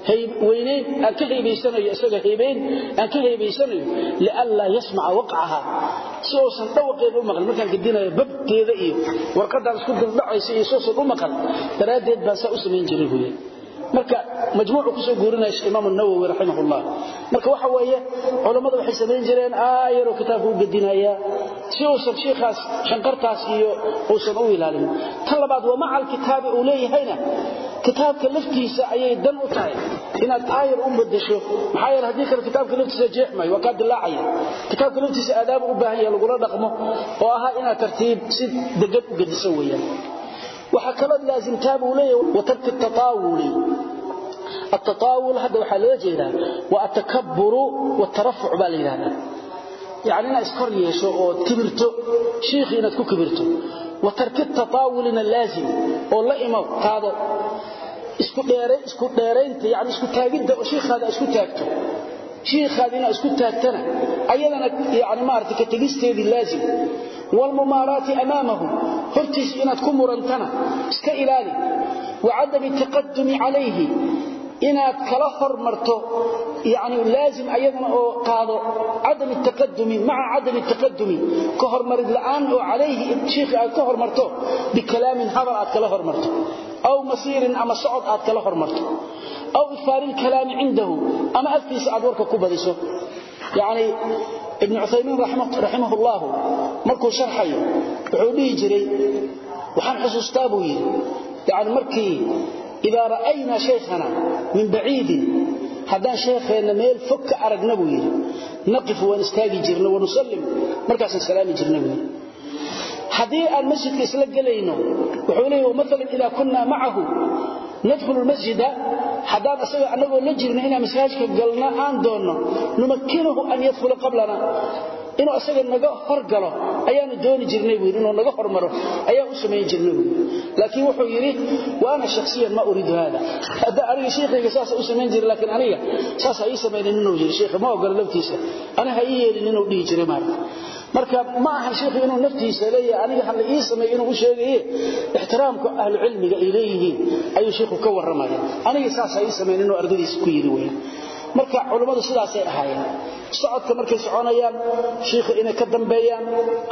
aan ka haybaysanayo isaga haybayn aan ka haybaysanayo lianlaa yasmaca waqcaha. Si uusan dhawaqeeda u maqal markaan gedinayo babkeeda iyo warqadaan isku dildhacaysa iyo si uusan u maqal daraaddeed baan saa u samayn jiray leeyahay marka majmuucu ku soo guurinaya imaam nawowi raximahullah. Marka waxa weeye culammadu waxay samayn jireen aayaroo kitaabka u gedinaya. Si uusan shiikhaas shanqartaas iyo uusan u ilaalin. Tan labaad waa maca alkitaabi uu leeyahayna? Kitaabka laftiisa ayay dan u tahay inaad aayar u badasho maxaa yeele haddii kale kitaabka laftiisa jeexmayo waa kaa dilaacaya kitaabka laftiisa aadaaba u baahan yaha lagula dhaqmo oo ahaa inaad tartiib si degan u gediso weeyaan waxaa kaloo laasimtaa buu leeyahay watarki tataawuli التطاول هذا waxaa loo jeedaa waa atakabburu watarafuc baa la yiraahdaa yani inaad iskor yeesho oo kibirto shiikhi inaad ku kibirto watarki tataawulina laazim oo la imo qaado isku dheeray isku dheeraynta yani isku taagida oo sheekhaada isku taagto. Sheekhaada isku taagtana ayadana yani maarta ka tagisteedi laazim. Wal mumarati amamahu hortiis inaad ku murantana iska ilaali. Wa adam taqaddumi alayhi inaad kala hormarto yani laazim ayadana oo qaado cadam taqadumi maca cadam taqadumi ka hormarid la'aan oo calayhi shiikhi aad ka hormarto bikalaamin hadal aad kala hormarto. Aw masiirin ama socod aad kala hormarto. Aw ikfaari lkalaami cindahu ama agtiisa aad warka ku badiso. Yani ibn cuthaymiin raximah ullahu markuu sharxayo wuxuu dhihi jiray waxaan xusuustaa buu yidhi. Yani markii idaa ra'aynaa shaykhana min baciidin haddaan sheekheenna meel fog ka aragna buu yidhi. naqifu waan istaagi jirna wanusallim markaasaan salaami jirna buu yidhi. Haddii aan masjidka isla gelayno wuxuu leeyahy maalan idaa kunnaa macahu. Nadkhulu lmasjida haddaan asaga annagoo la jirna inaan inuu asaga naga horgalo ayaanu dooni jirnay buu yidhi inuu naga hormaro ayaan u samayn jirnay buu laakiin wuxuu yidhi wa ana ma uriidu hada hadda aniga shiikhayga saasa u samayn jiray laakiin aniga saas ii samaynin inuu yidhi shiikha ma ogola laftiisa ani ha ii yeelin inuu dhihi jiray maarata marka ma aha shiikhu inuu naftiisa leeyahay aniga hala ii sameeyo inuu u sheegaye ixtiraamka ahlu ay leeyihiin ayuu shiikhu ka warramaya aniga saas ii samayn inuu ardadiisa ku yidhi weyn marka culummadu sidaasay ahaayeen socodka markay soconayaan shiikha inay ka dambeeyaan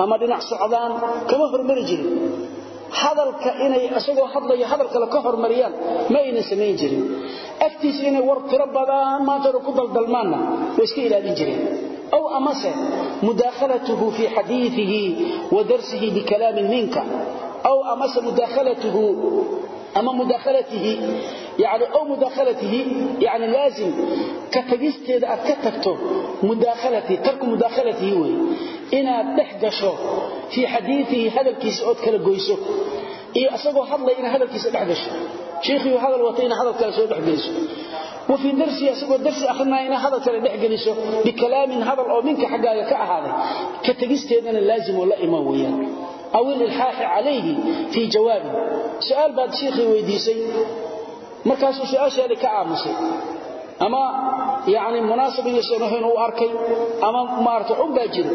ama dhinac socdaan kama hormari jirin hadalka inay isagoo hadlaya hadal kale ka hormariyaan ma aynan samayn jirin agtiisa inay war tiro badan maantana ku daldalmaanna way iska ilaalin jireen أو أمس مداخلته في حديثه ودرسه بكلام منك أو أمس مداخلته ama mudakhalatihi yani ow mudaahalatihi yani laazim ka tagisteeda aad ka tagto mudaahalatihi tarku mudaahalatihi wey inaad dhex gasho fii xadiiihi hadalkiisa ood kala goyso iyo isagoo hadlay inaad hadalkiisa dhex gasho. Shiikhiiu hadal wata inaad hadal kale soo dhexgeliso wa fii darsihi isagoo darsi akhrinaya inaad hadal kale dhexgeliso bikalaamin hadal oo minka xaggaaga ka ahaaday ka tegisteedana laazim oo la imo weyaan aw ililxaaxi calayhi markaasuu su'aasheeda ka aamusay. Ama yani munaasabadiisa wuxuuna u arkay ama maarata cun baa jira.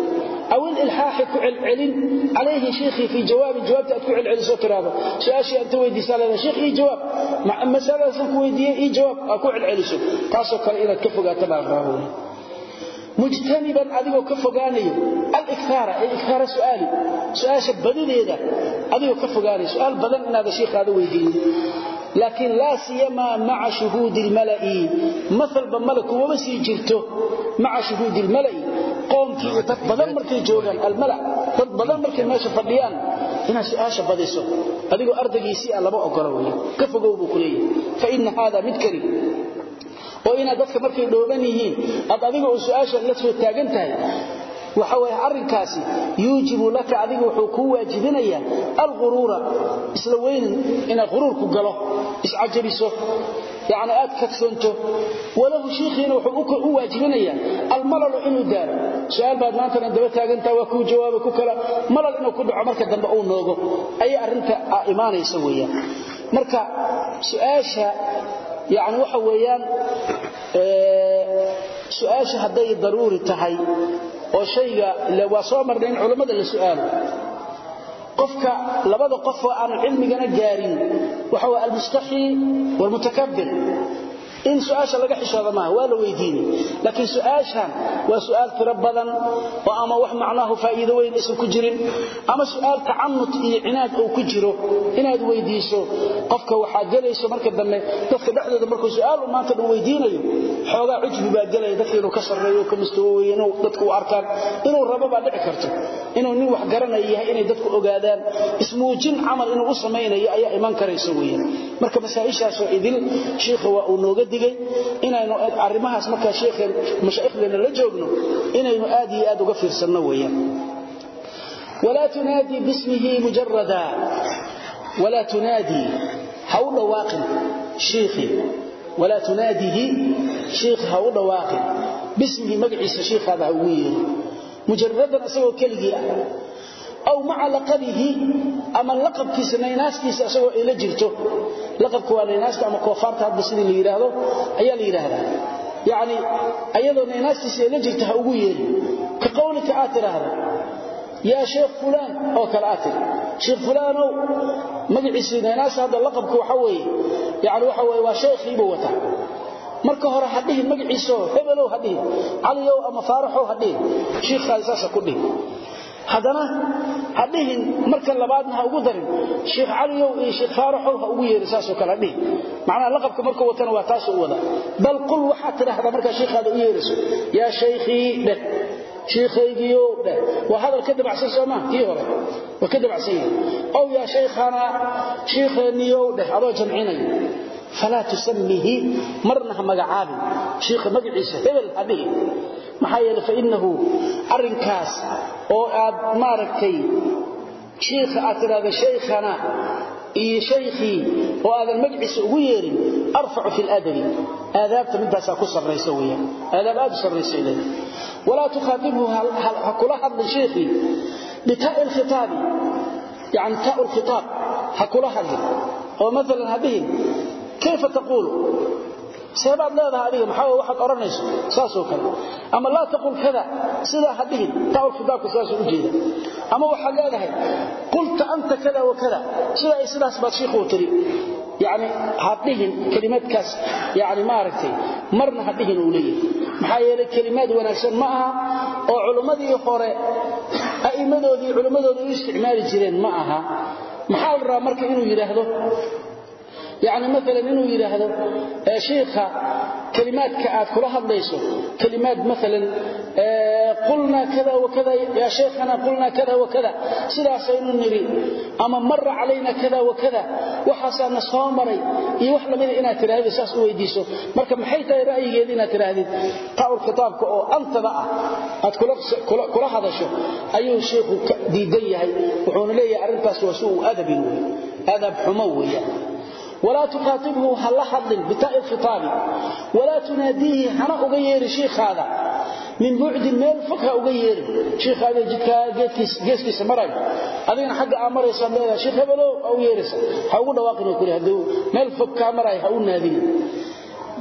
Aw ililxaaxi ku celcelin calayhi shiikhii fii jawaabi jawaabta aad ku celceliso tiraahdo su'aashii aad ta weydiisaa leedahay shiikh ii jawaab. Masaladaasaan ku weydiiyey ii jawaab aad ku celceliso. Taasoo kale inaad ka fogaata baan raabowna mujtaniban adigoo ka fogaanaya aliaara ee iaara suaali. Su'aasha adigoo ka fogaanaya su'aal badan inaada shiikhaada weydiinin laakiin laa siyamaa maca shuhuudi lmalai maalba malg kumama sii jirto maca shuhuudi lmalai qoomkii iyo dad badan markay joogaan almala dad badan markay meesha fadhiyaan inaad su'aasha badiso adigoo ardaygiisii a ah lama ogola wey ka fogow buu ku leeyahay. Faina haada mid kani oo inaad waxawy arinkaasi yuujibu laka adiga wuxuu kuu waajibinayaa alquruura isla weynin inaad quruurku galo iscajabiso yani aad kadsanto. Walahu shiikhiina wuxuu u waajibinayaa almalalu inuu daaro su'aal baad maantana daba taagantaa waa kuu jawaaba ku kala malal inuu ku dhaco marka dambe uu noogo. Ayay arrinta imaanaysa weyaan marka su'aasha yani waxa weeyaan su'aasha hadday daruuri tahay oo shayga waa soo marnay culimada la su'aalo. Qofka labada qof oo aan cilmigana gaarin waxa waa almustahi wal mutakabbir in su'aasha laga xishooda ma waa la weydiinay. Laakiin su'aashan waa su'aal tiro badan oo ama wax macnaahu faa'iido weyn isu ku jirin ama su'aal ta'annut iyo cinaad oo ku jiro. Inaad weydiiso qofka waxa galayso marka dambe dadka dhaxdooda markuu su'aal u maanta uu weydiinayo xooga cujbi baa galay dadka inuu ka sareeyo ka mustawooyo inuu dadku u arkaan inuu rabo baa dhici karto. Inuu nin wax garanayo yahay inay dadku ogaadaan digay inaynu arrimahaas markaa sheekheen mashaaikhdeena la joogno inaynu aad iyo aad uga fiirsanno weeyaan. Walaa tunaadii bismihi mujarada walaa tunaadii ha u dhawaaqin shiikhii walaa tunaadihi shiikh ha u dhawaaqin. Bismihi magaciisa shiikhaada ha ugu yeehi mujaradan isagoo keligii ah aw maca laqabihi ama laqabkiisa naynaastiisa isagoo ay la jirto. Laqabka waa naynaasta ama koofaarta hadda sidii la yidhaahdo ayaa la yidhaahdaa. Yacni ayadoo naynaastiisa ay la jirta ha ugu yeeri ka qawlika aad tidhaahda yaa sheekh fulaan oo kale aad tidhi. Sheekh fulaanow magaciisii naynaasta hadda laqabka waxaa weeye marka hore ha dhihin hebelow ha dhihin ama faaraxow ha dhihin. Shiikhaadi saasa ku dhihin hadana hadhiin marka labaadna ha ugu darin. Sheekh caliyow iyo sheekh faaraxow ha ugu yeeri saasoo kala dhihin macnaha laqabka marka watana waa taas u wada. Bal qul waxa tiraahda marka sheekhaada u yeeriso ya sheekhi dheh. Sheekhaygiyo dheh. Waa hadal ka dabacsan Soomaa tii hore. Waa ka dabacsan aw ya shaykhana sheekhaniyo dheh. Adoo falaa tusamihi marna ha magacaabin shiikha magaciisa hebel ha dhihi maxaa yeele fainahu arrinkaas oo aad maaragtay shiikha aad tidhaahda shaykhana iyo shaykhii oo aadan magciisa ugu yeerin arfacu fi ladabi aadaabta midaasaa ku sarraysa weyaan aadaab aad u sarraysa ilay walaa tukhaatibhu ha kula hadlin sheikhii bitaai lkhitaabi yani taau lkhitaab ha kula hadlin oo maalan ha dhihin kayfa taquulu seebaad leedahay adiga maxaa waxaad odhanayso saasoo kale ama laa taqul kada sidaa ha dhihin taawul khitaabka saasoo u jeeda ama waxaad leedahay qulta anta kada wa kada sidaa iyo sidaas baad shiikhuu tiri yani hadhihin kelimadkaas yani maaragtay marna hadhihin uu leeyahay maxaa yeelay kelimaad wanaagsan ma aha oo culummadii hore a'immadoodii culimmadooda u isticmaali jireen ma marka inuu yidhaahdo yani maalan inuu yidhaahdo shiikha kelimaadka aad kula hadlayso kelimaad maalan qulnaa kada wakada yaa sheekhana qulnaa kada wakada sidaasaynu nidhi ama mara calayna kada wakada waxaasaana soo maray iyo wax lamida inaad tirahdid saas u marka maxay tahay ra'yigeeda inaad tidhaahdid? Tacur khitaabka oo antada ah aad kula hadasho ayuu sheikhu diidan yahay. Wuxuuna leeyahay arrintaas waa si uu adab xumo ولا تخاطبه هل حد بتاء الخطاب ولا تناديه هنا أغير شيخ هذا من بعد ميل فكها أغير شيخ هذا جدك جيسك سمري أذين حق أمر يسمى شيخ هبلو أو يرس حقول واقع يقول هذا ميل فكها مري حقولنا هذه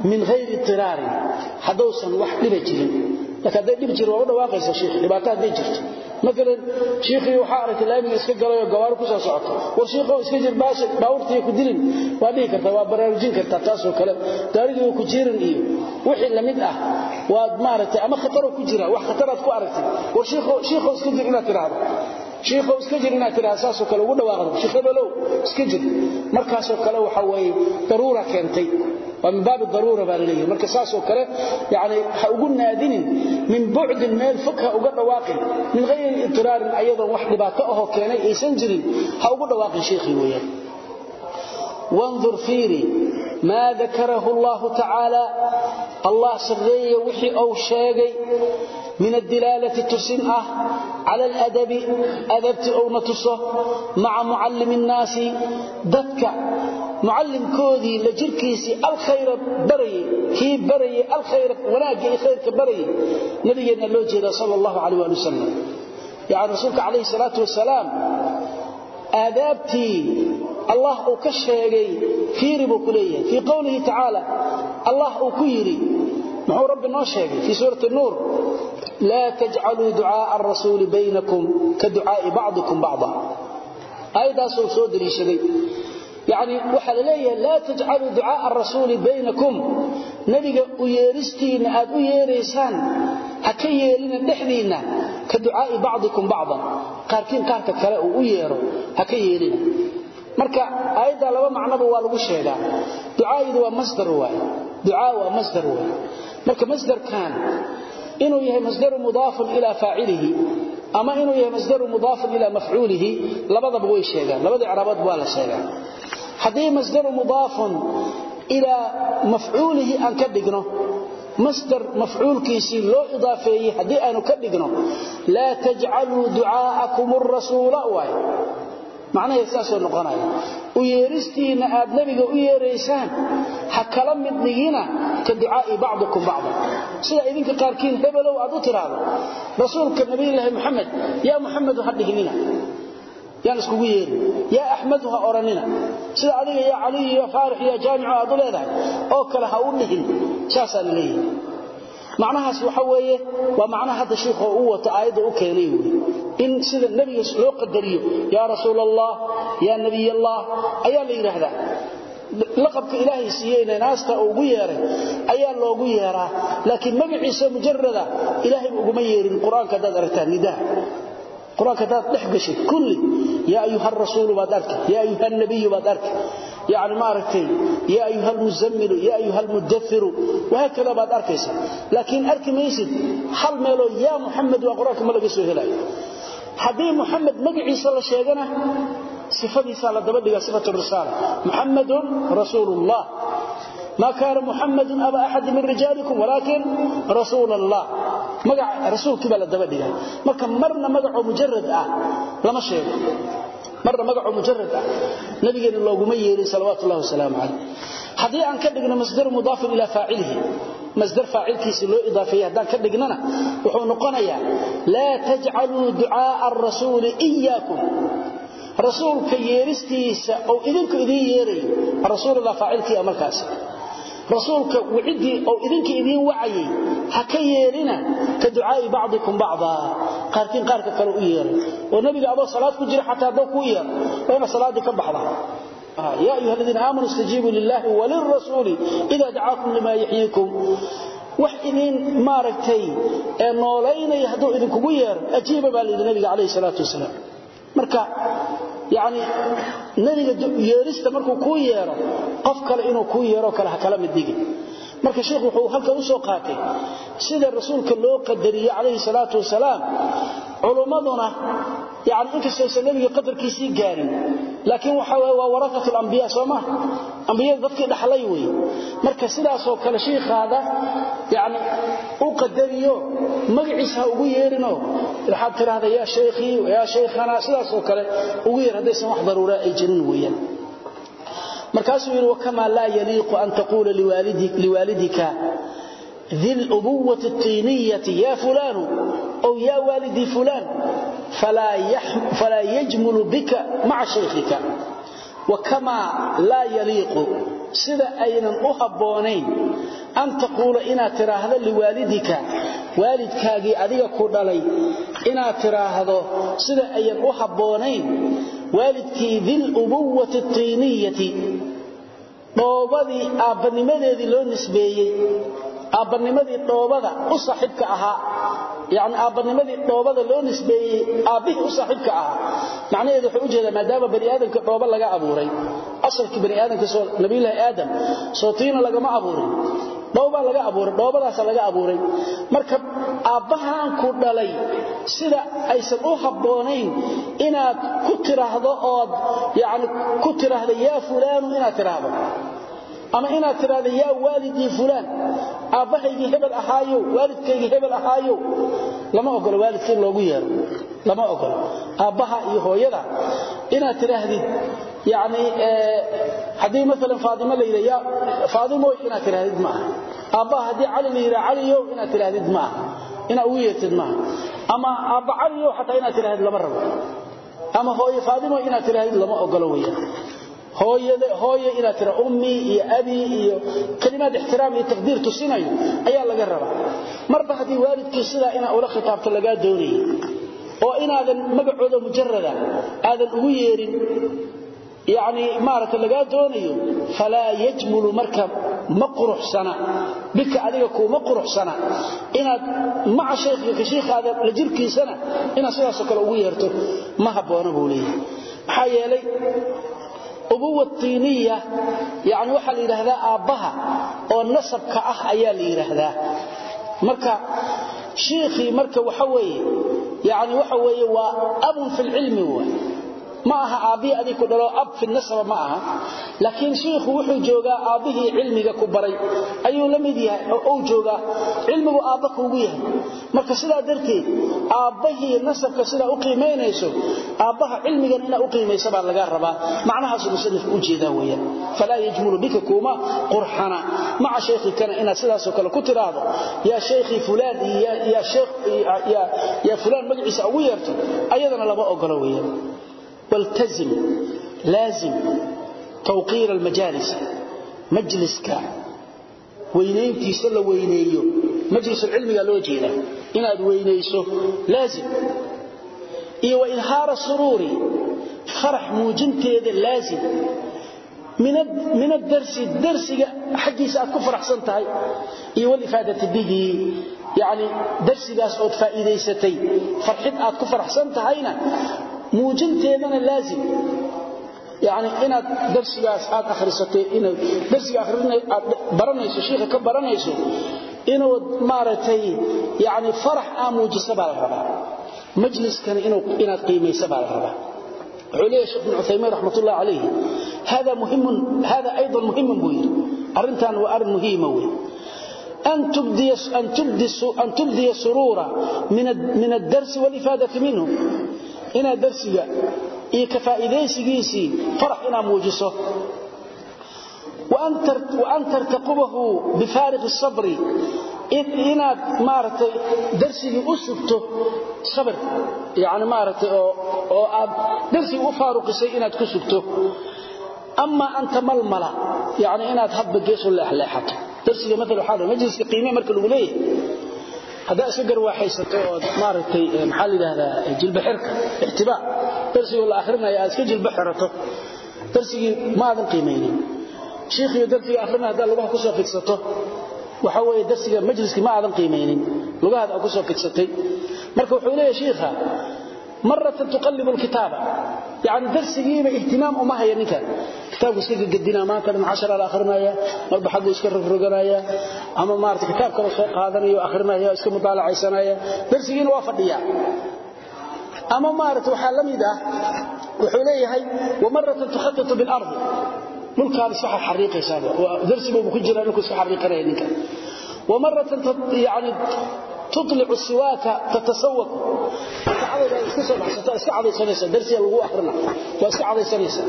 من غير اضطرار حدوسا وحد بجرين لكن هذا بجر وعود واقع شيخ لباتات بجرت maalan shiikhii waxaa aragtay laamiga iska galayoo gabaaro ku soo socoto war shiikhow iska jir baawurtiiyo ku dilin. Waa dhihi kartaa waa baraarujin kartaa taasoo kale. Gaaridii oo ku jiiran iyo wixii la mid ah waad maaragtay ama khataroo ku jira wax khataraad ku aragtay. War shiikhow iska jir inaad tidhaahdo. Shiikhow iska jir inaad tidhaahdo saasoo kale ugu dhawaaqdo. Sheekh hebelow iska jir min bucdin meel fukha uga dhawaaqin min hayri itiraarin ayadoon wax dhibaato ahoo keenay aysan jirin ha ugu dhawaaqin sheekhii weeyaan. Wandur fiiri maa dakarahu الله tacaala allah sarreeye wixii uu sheegay min adilaalati tusin ah cala aladabi adabti ouna tuso maca mucallimi nnaasi dadka mucallimkoodii la jirkiisii alkhayra barayey kii barayey alkhayra wanaagga iyo khayrka barayay nabigeenna loo jeeda sala allahu caleh ali wasalam yacani rasuulka calayhi salaatu wasalaam aadaabtii allah uu ka sheegay fiiri buu ku leeyahay fii qowlihi tacaala allah uu laa tajcaluu ducaaa rasuuli baynakum ka ducaai bacdikum bacda aayaddaasuu soo daliishaday yacni waxaa la leeyahay laa tajcaluu ducaaa rasuuli baynakum nebiga u yeeristiinna aad u yeeraysaan ha ka yeelina dhexdiinna ka ducaai bacdikum bacdan qaarkiin qaarka kale uu u yeero ha ka yeelina marka aayadda laba macnoba waa lagu inuu yahay masdar mudaaf ila fa'ilihi ama inuu yahay masdar mudaaf ila maf'ulihi labadaba way sheegaan. Labada iraabad waa la sheegaa. Hadii masdar mudaaf ila maf'ulihi an ka dhigno masdar maf'ulkiisi loo idaafeeyay haddii aanu ka dhigno la taj'alu du'aakum ar-rasul wa macnaheedu saas oo noqonaya u yeeristiina aad nabiga u yeereysaan ha kala mid dhigina ka ducaa bacdukum bacda sida idinka qaarkiin hebelow aad u tiraado rasuulka nabiyilaahi maxamed yaa maxamed hadhihinina yaan iskugu yeeri. Yaa axmed ha oranina. Sida adiga yaa cali iyo faarix iyo jaamicu aad u leedahay oo kale ha u dhihin. Saasaan leeyahay. Macnahaas waxa weeye waa macnaha hadda sheekhu uu wato aayada u keenay in sida nabiga loo qadariyo ya rasuul allah ya nabiy allah ayaa la yidhaahdaa. Laqabka ilaahay siiyeyna naasta ugu yeeray ayaa loogu yeeraa. Laakiin magaciisa mujarada ilaahayba uguma yeerin. Qur'aanka aragtaa nidaha qur'aanka dhex gashay kulli. Yaa ayuha rasuulu baad arki yaa ayuha nabiyu baad arki yani ma aragtay yaa ayuha almusammilu yaa ayuha almudairu wahaakada baad arkaysa. Laakiin arki maysid hal meeloo yaa muxamed waa qur'aanka ma laga soo helaayo haddii muxamed magaciisa la sheegana ifadiisaa la daba dhiga ifat risaala. Muxamadun rasuul اllah ma kaana muxamadu aba axadi min rijaalikum walaakin rasuul allah maga rasuulkii baa la daba dhiga marka marna magacoo mujarad ah lama sheego marna magacu mujarrad ah. Nabigeena looguma yeerin salawaatu ullahi wasalaamu calayh. Haddii aan ka dhigno masdar mudaafin ilaa faacilihi masdar faacilkiisi loo idaafeeyey haddaan ka dhignana wuxuu noqonayaa laa tajcaluu ducaaa arasuuli iyaakum rasuulka yeeristiisa ou idinku idiin yeerayo rasuulada faacilkii markaas rasuulka wicidi oo idinka idin wacayay ha ka yeelina ka ducaai bacdikum bacda qaarkiin qaarka kale u yeeray oo nabiga adoo salaad ku jira xataa adoo ku yeer wayna salaadii ka baxda يا أيها الذين آمنوا استجيبوا لله وللرسول إذا دعاكم لما يحييكم وحدين ماركتي نولين يهدوا إذن كبير أجيب بالي النبي عليه الصلاة والسلام مركا yani nabiga yeerista markuu kuu yeero qof kale inuu kuu yeero kale ha kala mid digi marka sheekhu wuxuu halka u soo qaatay sida rasuulka loo qadariyay calayhi salaatu wasalaam culummaduna yani inkastaysan nabiga qadarkiisii gaarin laakiin waxa waye waa warakatul ambiya soo ma? Ambiyada dadkii dhaxlay wey. Marka sidaasoo kale shiikhaada yani u qadariyo magaciisa ha ugu yeerinoo waxaad tidhaahda yaa shaykhii yaa shaykhana sidaasoo kale ugu yeer haddaysan wax daruura ay jirin weeyaan markaasuu yidhi wakamaa laa yaliiqu an taquula liwaalidika. Di lubwati tiiniyati ya fulaanu ow yaa waalidii fulaan falaa yajmulu bika maca shaykhika. Wakamaa laa yaliiqu sida aynan u habboonayn an taquula inaad tidhaahdo liwaalidika. Waalidkaagii adiga ku dhalay inaad tidhaahdo sida ayan u habboonayn waalidkii dilubuwati tiiniyati dhoobadii aabbanimadeedii loo nisbeeyey aabbanimadii dhoobada u saaxiibka ahaa yani aabbanimadii dhoobada loo nisbeeyey aabbihii u saaxiibka ahaa. Macnaheedu wuxuu u jeedaa maadaama bani aadamka dhooba laga abuuray asalkii bani aadamka soo nabiyullaahi aadam sootiina lagama abuurin dhoobaa laga abuuray dhoobadaasa laga abuuray. Marka aabbahaan ku dhalay sida aysan u habboonayn inaad ku tiraahdo ood yani ku tiraahdo yaa fulaanu inaad tiraahdo ama inaad tiraahdo yaa waalidii fulaan aabbahaygii hebel ahaayo waalidkaygii hebel ahaayo. Lama ogolo waalidka in loogu yeero. Lama ogolo aabbaha iyo hooyada inaad tiraahdid yani haddii maalan faadimo la yidha yaa faadimoy inaad tirahdid ma aha. Aabbaha haddii cali la yidha caliyow inaad tirahdid ma aha. Inaad ugu yeertid maaha ama aabba caliyow xataa inaad tirahdid lama rabo. Ama hooye faadimoy inaad tirahdid lama ogolo weeyaan hooye inaad tira ummi iyo abi iyo kalimaad ixtiraam iyo taqdiir tusinayo ayaa laga rabaa. Marba haddii waalidkii sidaa inaa ula khitaabto lagaa doonayay oo inaadan magacooda mujarada aadan ugu yeerin yani maarata lagaa doonayo falaa yajmulu marka ma quruxsana bika adiga kuuma quruxsana inaad maca shaykhika shiikhaada la jirkiisana inaad sidaasoo kale ugu yeerto ma habboona buu leeyahay. Yeelay ubuwa tiiniya yani waxaa la yidhaahdaa aabbaha oo nasabka ah ayaa la yidhaahdaa. Marka shiikhii marka waxa weeye yani waxa weeye waa abun fi lcilmi waay ma aha aabbihii adig ku dhalo ab fi nasaba ma aha. Laakiin shiikhu wuxuu joogaa aabbihii cilmiga ku baray. Ayuu la mid yahay oo uu joogaa. Cilmigu aabba kuugu yahay. Marka sidaa darteed aabbahii nasabka sidaa u qiimaynayso aabbaha cilmigan inaa u qiimaysa baa laga rabaa. Macnahaasuu musanifku u jeedaa weeyaan. Falaa yajmulu bika kuuma qurxana. Maca shaykhikana inaad sidaasoo kale ku tiraahdo yaa shaykhii fulaan iyo yaa fulaan magaciisa ugu yeerto. Ayadana lama ogolo weeyaan waltazim laazim tawqiira almajaalis majliska weynayntiisa la weyneeyo majlisulcilmiga loo jeeda inaad weynayso laazim iyo wa idhaara suruuri farax muujinteeda laazim min adarsi darsiga xaggiisa aad ku faraxsan tahay iyo walifaadati bihi yani darsigaas ood faa'iidaysatay farxid aad ku faraxsan tahayna muujinteedana laazim. Yani inaad darsigaas aad arisatay inaad darsiga aad baranayso shiikha ka baranayso inuud maaragtay yani farax aa muujiso baa la rabaa. Majliskani inaad qiimayso baa la rabaa. Wuxuu leeyahy sheekh bin cuthaymiin raxmat ullahi calayhi hada muhimun hada aydan muhiman buu yidhi. Arrintan waa arrin muhiima wey an tubdiya suruura min addarsi walifaadati minhu inaad darsiga iyo ka faa'iidaysigiisii farax inaad muujiso. Waan tartaqubahu bifaariqi sabri. Inaad maaratay darsigii u sugto sabir yani maaratay oo aad darsigii u faaruqisay inaad ku sugto. Amaa an tamalmala yani inaad hadba geesu leexleexato. Darsiga maala waxaa majliska qiimee marka lagu leeyahay haddaa iska garwaaxaysato ood maaragtay maxaa la yidhaahdaa jilba xirka ixtibaa darsigoo la akhrinaya aad iska jilba xirato darsigii maadan qiimaynin shiikhiyo darsiga akhrinaya haddaa lugaha ku soo fidsato waxa weeye darsiga majliskii ma aadan qiimaynin lugahaada aad ku soo fidsatay. Marka wuxuu leeyahay shiikha maratan tuqallibu alkitaaba. Yani darsigiiba ihtimaam uma haya ninkan kitaabku iska gadinaa maanta dhan cashara la akhrinaya marba xaggu iska rogroganaya ama maarata kitaab kale soo qaadanayo akhrinaya iska mutaalacaysanaya darsigiina waa fadhiyaa. Ama maarata waxaa la mid ah wuxuu leeyahay wamaratan tukhatitu bilardi dhulkaan iska xariiqaysaa darsigu ku jira dhulku iska xariiqanaya ninka. Wamaratan yani tulicu siwaaka tatasawak adaybaadiska soo baxsato iska cadaysanaysa darsiga lagu akrina waa iska cadaysanaysa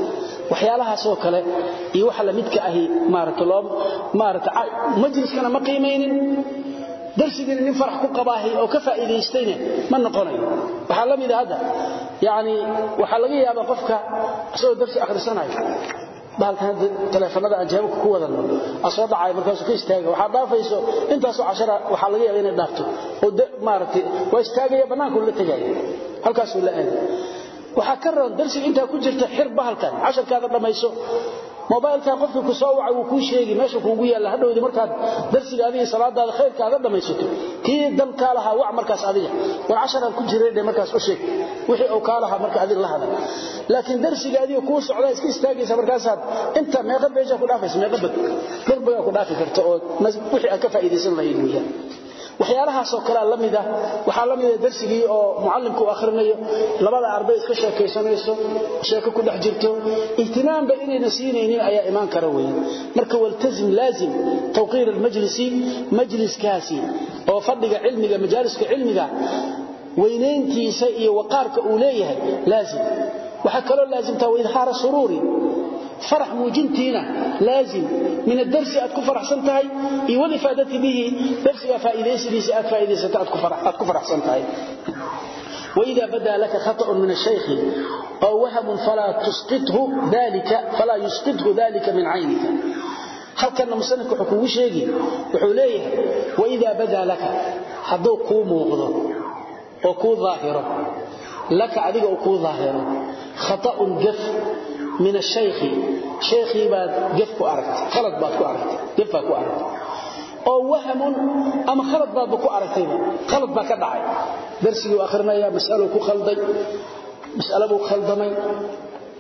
waxyaalahaasoo kale iyo waxa lamidka ahi maarata loo maarata majliskana ma qiimaynin darsigiina nin farax ku qabaahay oo ka faa'iidaystayna ma noqonayo waxaa la mida hadda yacni waxaa baalkan teleefanada aan jeebka ku wadano asoo dhacay markaas ka istaaga waxa dhaafayso intaas oo cashara waxa laga yaabaa inay dhaafto. Oo maaragtay waa istaagaya banaanku la tagay. Halkaas uu la aad waxa ka roon darsiga inta ku jirta xir bahalkan. Casharkaada dhamayso mobilka qofka ku soo wacay uu ku sheegi meesha kuugu yaalla hadhowdi markaad darsiga adiga salaadaada khayrkaada dhamaysato kii laha wac markaas adiga. War casharan ku jiray markaas u sheeg. Wixii uu ka laha adiga la hadal laakiin darsiga adiga ku socda iska istaagaysa markaas inta meeqa beesha ku dhaafaysa meeqa bad. Darbiga ku dhaafi karto oo wixii aad ka faa'iideysan lahayd weeyaan waxyaalahaas oo kale la mid ah. Waxa la mid ah darsigii oo muallimku akhrinayo. Labada arday iska sheekaysanayso sheeko ku dhex jirto. Ihtimaamba inayna siinaynin ayaa imaan kara weeye marka waltazim laazim tawqiir almajlisi majliskaasi oo fadhiga cilmiga majaaliska cilmiga weynayntiisa iyo waqaarka uu leeyahay laazim. Waxa kaloo laazimtaa idhaara sururi فرح موجنتينا لازم من الدرس أتكو فرح سنتهي إيوذي فادتي به درس فائدة سليس أت فائدة ستأتكو فرح, أتكو فرح سنتهي وإذا بدا لك خطأ من الشيخ أو وهم فلا تسقطه ذلك فلا يسقطه ذلك من عينك هل كان مسنك حكوه شيء وحوليه وإذا بدا لك حدو كو موغضه وكو ظاهره لك عليك وكو ظاهره min ashayki shaykii baad gef ku aragtay khalad baad ku aragtay gefaa ku aragtay. Oo wahamun ama khalad baadba ku aragtayba khalad baa ka dhacay. Darsigii u akhrinaya ku khalday mas'alabuu khaldamay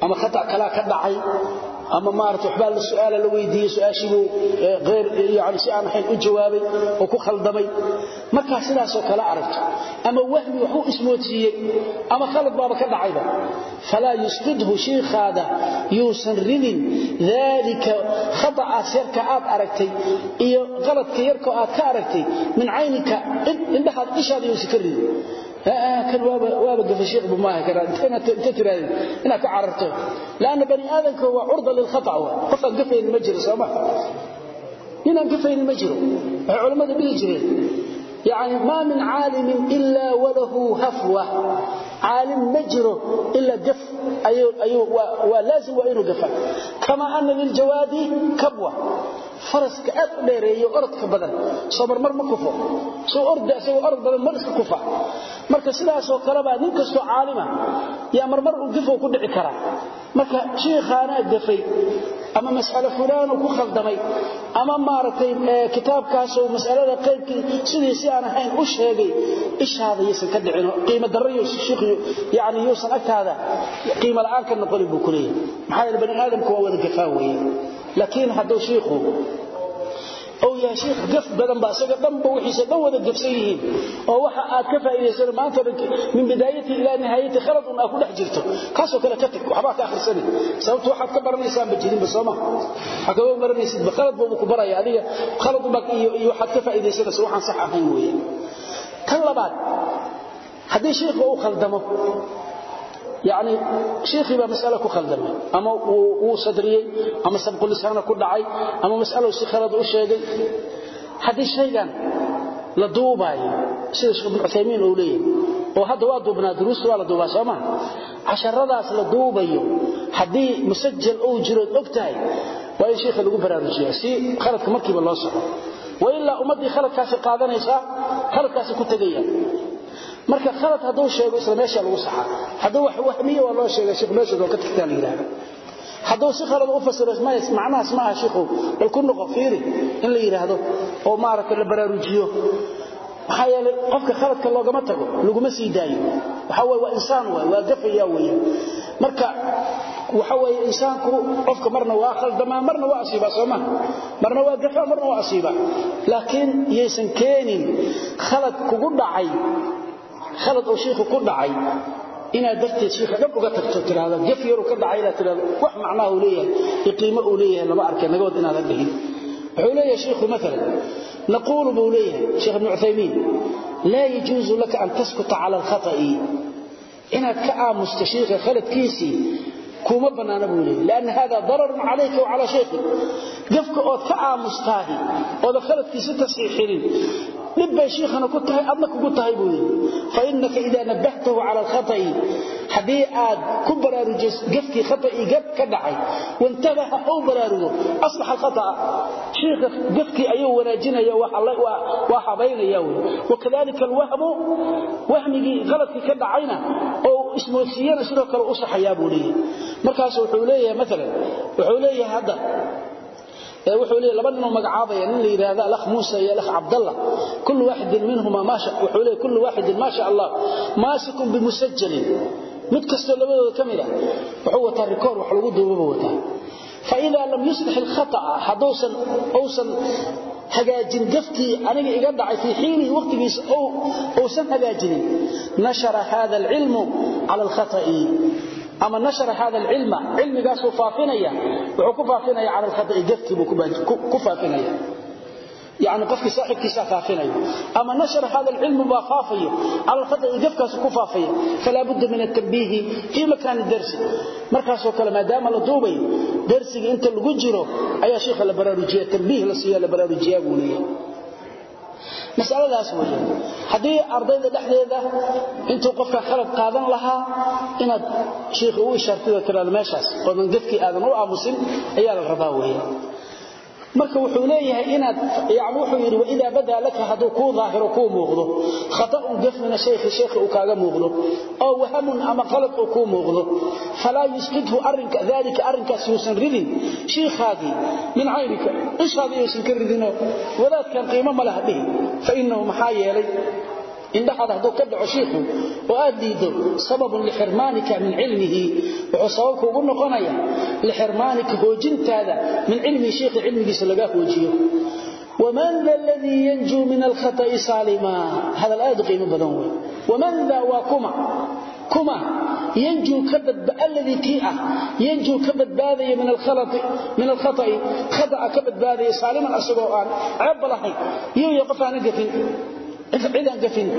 ama khata kalaa ka dhacay ama maarata waxbaa la su'aala la weydiiyey su'aashiibuu eyr yani si aan ahayn u jawaabay oo ku khaldamay. Markaa sidaasoo kale aragto ama wahmi waxuu ismoodsiiyey ama khalad baaba ka dhacayba. Falaa yusqidhu shiikhaada yuusan ridin daalika khatacaas yarka aad aragtay iyo qaladka yarkoo aad ka aragtay min caynika indhahaad ishaada yuusan ka ridin كان وابا وابا قف الشيخ بماه كان انت تترى انك عررته لان بني ادم هو عرضه للخطا قف قف المجلس ما هنا قف المجرى علماء بيجري يعني ما من عالم إلا وله هفوة عالم مجره إلا قف أيو أيو ولازم وإنه قفا كما أن للجواد كبوة faraska aad u dheereeyo orodka badan. Soomarmar ma kufo. Soo orda isagoo orod badan mar iska kufa. Marka sidaasoo kaleba nin kastoo caalima ah, yaa marmar uu difow ku dhici karaa. Marka shiikhaanaa dafay ama mas'alo fulaanu ku khaldamay ama maaragtay eh, kitaabkaasoo masalada qaybkii sidii aan ahayn u sheegay ishaada yaysan ka dhicino. Qiimo darraiyo shiikhiyo yacni yuusan agtaada qiimo la'aan ka noqonin buu ku leeyahay. Maxaa yeele bani aadamku waa wada gafaa weeye laakiin hadduu sheekhu oo yaa sheekh gaf badan baa isaga dhanba wixiisa dhan wada gafsan yihiin. Oo waxa aad ka faa'iideysan maanta min bidaayati ila nihayati khalad una ku dhex jirto. Kaas oo kale ka tag waxba ka akhrisan sababtu waxaad ka baranaysaa bajirin basoma waxa ka baranaysid ba khalad buu ku baraya adiga. Khalad baa iyo waxaad ka faa'iideysanaysaa waxaan sax ahayn weeye. Tan labaad haddii sheekhu uu khaldamo yani sheekhii baa masale ku khaldamay. Ama wuu sadriyey ama sabqulisaana ku dhacay ama masalow si khalad u sheegay. Haddii shaygan la duubaayo sida sheekh ibnu cuthaymiin uu leeyahy oo hadda waa duubnaa duruusta waa la duubaa soo maha casharadaas la duubayo haddii musajal uu jirood og tahay waa in sheikha lagu baraarujiya si khaladka markiiba loo marka khalad haduu sheego isla meesha lagu saxa haduu wax wahmiyo waa loo sheegay sheekh meesha oo ka tagtaa la yiraahdo si khalad u fasiro ismaayis macnaas ma sheekhu bal kun noqo fiiri in la yiraahdo oo maaragtay la baraarujiyo. Maxaa yeelay qofka khaladka loogama tago laguma sii daayo. Waxa way waa insaan way waa gafaya weeye. Marka waxa way insaanku qofka marna waa khaldama marna waa asiiba sooma marna waa gafa marna waa asiiba. Laakiin yeysan keenin khalad kugu dhacay khalad oo shiikhu ku dhacay inaad darteed shiikha dhab uga tagto tiraahdo jaf yaru ka dhacay inaad tiraahdo wax macnaha uu leeyahay iyo qiimo uu leeyahay lama arka naga wad inaad hadhihin wuxuu leeyahay shiikhu midna naqulu buu leeyahay sheekh ibn Uthaymeen la yajuzu laka an taskuta ala al-khata'i. Inaad ka aamusta shiikha khaladkiisii kuma banaana buu leeyahay laana hada darar alayka wa ala shaykhik gafka ka aamustaahi oo khaladkiisa tasxiixin dhib bay shiikhana ku tahay adna kugu tahay buu yidhi. Fa innaka idaa nabbahtahu cala alkhata'i haddii aad ku baraarujiso gafkii khata'ii gab ka dhacay waintabaha ou baraarugo aslaxa alkhata'a. Shiikha gafkii ayuu wanaajinaya waa habaynaya wey wakadalika alwahmu wahmigii qaladkii ka dhacayna oo ismoodsiiyana sidoo kale u wuxuu leeyahay laba nin oo magacaabaya nin la yiraahdo al-akh Musa iyo al-akh Abdullah kullu waahid minhumma ma sha wuxuu leeyahay kullu waahid ma sha Allah maasikum bimusajjal mid kasto labadooda kamida ah, wuxuu wataa record wax lagu duubo wataa. Fa ila lam yuslih al-khata'a hadusan awsan hagaajin gaftii aniga iga dhacay fi xiini waqtigiisa oo awsan hagaajinin nashara hada al-ilmu ala al-khata'i ama nashara hada alcilma cilmigaasuu faafinaya wuxuu ku faafinaya cala alkhata'i gafkii buu ku faafinaya. Yani qofkii saaxibkiisaa faafinayo ama nashara hada alcilmu baa faafayo cala alkhata'i gafkaasu ku faafaya falaa budda min atambiihi fii makaani darsi. Markaasoo kale maadaama la duubayo darsiga inta lagu jiro ayaa sheikha la baraarujiya tambiih la siiya la baraarujiyaa buu leeyahay mas'aladaas weeye. Hadii ardayda dhexdeeda intuu qofka khalad qaadan lahaa inaad sheekhu u ishaartida tiraado meeshaas dadkii aadan u aamusin ayaa la rabaa weeye marka wuxuu leeyahay inaad yaani wuxuu yiri ida bada laka hadu ku dhaahiro ku muuqdo khata'un gafna sheekh sheekh uu kaaga muuqdo oo wahamun ama qalad uu ku muuqdo fala yusqidhu arrinka dhalika arrinka suusan ridin sheekhaagi min aynika ishaadi yuusan ridino wadaad kan qiimo ma laha fa innahu maxaa yeelay indhaxaada hadduu ka dhaco shiiku oo aad diiddo sababun lixirmaanika min cilmihi wuxuu sababku ugu noqonaya lixirmaanika hoojintaada min cilmihi shiikha cilmigiisa lagaa hoojiyo man da ladii yanjuu min alkhatai saalima? Hadal aad u qiimo badan wey waman da waa kuma? Kuma yanjuu alladii kii ah yanjuu ka badbaadaya min alkhatai khata'a ka badbaadaya saaliman asagoo aan ceebba lahayn yooya qof ciidanka fiihi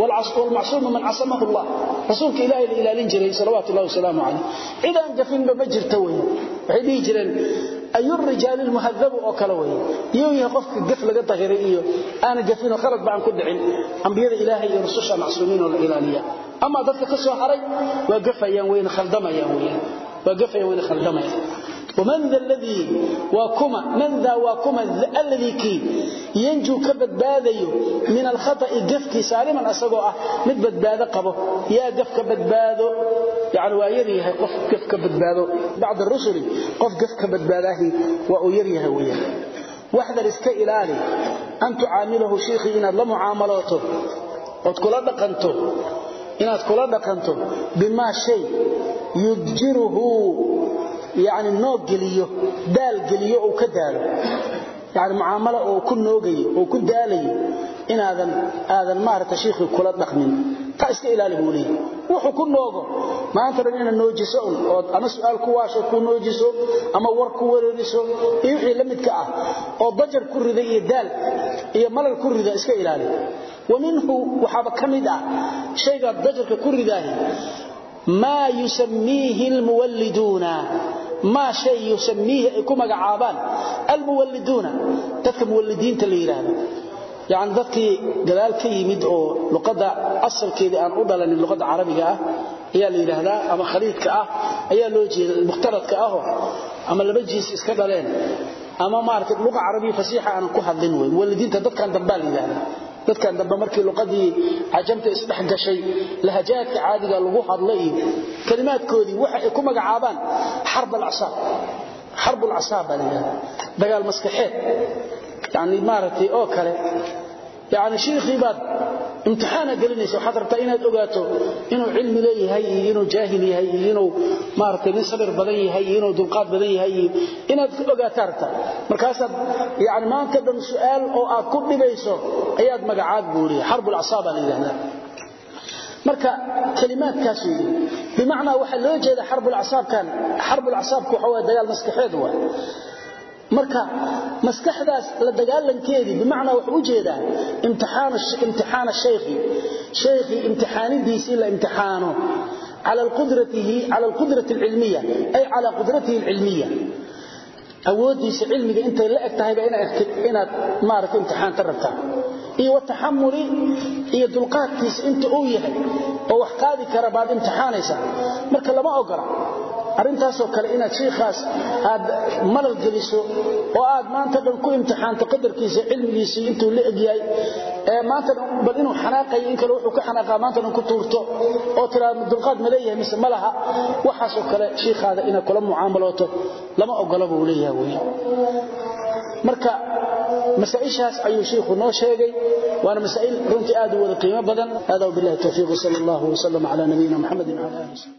walmacsuuma man casamahu allah rasuulka ilaahay la ilaalin jiray salawaatu ullahi wasalaamu calayh cidaan gafinba ma jirta weye waxay dhihi jireen ayu rijaali lmuhadabu oo kale weye yuu yahay qofka gaf laga dahiray iyo aana gafinoo qaladba aan ku dhicin ambiyada ilaahay iyo rususha macsuumiin oo la ilaaliya amaa dadka ka soo haray waa ومن ذا الذي وكما من ذا وكما الذي كي ينجو كبد باذي من الخطأ قفك سالما أسقوا مد بدباذ قبه يا قف كبد باذو يعني ويريها قف قف كبد باذو بعد الرسل قف قف كبد باذه ويريها ويا واحذر اسك إلالي أن تعامله شيخي إن الله معاملاته وتقول دقنته inaad kula dhaqanto bima shay yudjiruhu yani noog geliyo daal geliyo ou ka daalo. Yani mucaamalo oo ku noogayo oo ku daalayo inaadan aadan maarata shiikhii kula dhaqmin. Ta iska ilaali buu leeyahy wuxuu ku noogo. Maanta dhan inaad noojiso un ood ama su'aal ku waasho ku noojiso ama war ku wereeriso iyo wixii la midka ah oo dajar ku rida iyo daal iyo malal ku rida iska ilaali. Wa ما شيء يسميه كما قعابان المولدون تلك مولدين تليران يعني dadkii gadaal ka yimid oo luqada asalkeeda aan u dhalan luqada carabiga ah ayaa la yiraahdaa ama khaliidka ah ayaa loo jeedaa muqtaradka ah ama laba jiis iska dhaleen ama maartay luqada carabiga fasiixa aan ku hadlin way muwallidiinta dadkan dambaa la yiraahdaa dadkan dambe markii luqadii ajamta isdhex gashay lahajaadka caadiga lagu hadlay kalimaadkoodii waxa ay ku magacaabaan harb al-asab harb al-asab dagaal maskaxeed. Yani maartay oo kale yani shiikhii baad imtixaana gelinaysa waxaad rabtaa inaad ogaato inuu cilmi leeyahay iyo inuu jaahil yahay iyo inuu maaragtay nin sabir badan yahay iyo inuu dulqaad badan yahay iyo inaad ogaataa rabtaa markaasaad yani maanta dhan su'aal oo aad ku dhibayso ayaad magacaab buuriya xarbul asaaba la yidhahdaa. Marka kalimaadkaas weeye bimacnaa waxaa loo marka maskaxdaas la dagaalankeedii bimacnaa wuxuu u jeedaa imtixaana shaykhi shaykhii imtixaanidiisii la imtixaano. Cala alqudrati alcilmiya ay calaa qudratihi alcilmiya. Awoodiisa cilmiga intay la eg tahayba inaad maarata imtixaanta rabtaa. Iyo wataxamuli iyo dulqaadkiisa inta uu yahay oo wax qaadi kara baad imtixaanaysaa. Marka lama ogola arrintaasoo kale inaad shiikhaas aad malal geliso oo aad maanta dhan ku imtixaanto qadarkiisa cilmigiisii intuu la egyahay maanta dhan bal inuu xanaaqayo in kale wuxuu ka xanaaqaa maanta dhan ku tuurto oo tiraa dulqaad ma leeyahay mise ma laha. Waxaasoo kale shiikhaada inaad kula mucaamalooto lama ogola buu leeyahay wey marka masaaishaas ayuu shiikhu noo sheegay waana masaa'il runtii aad u wada qiimo badan. Hada wabillahi tawfiiq sal allahu wasallam ala nabiyina muxamedin wala alihi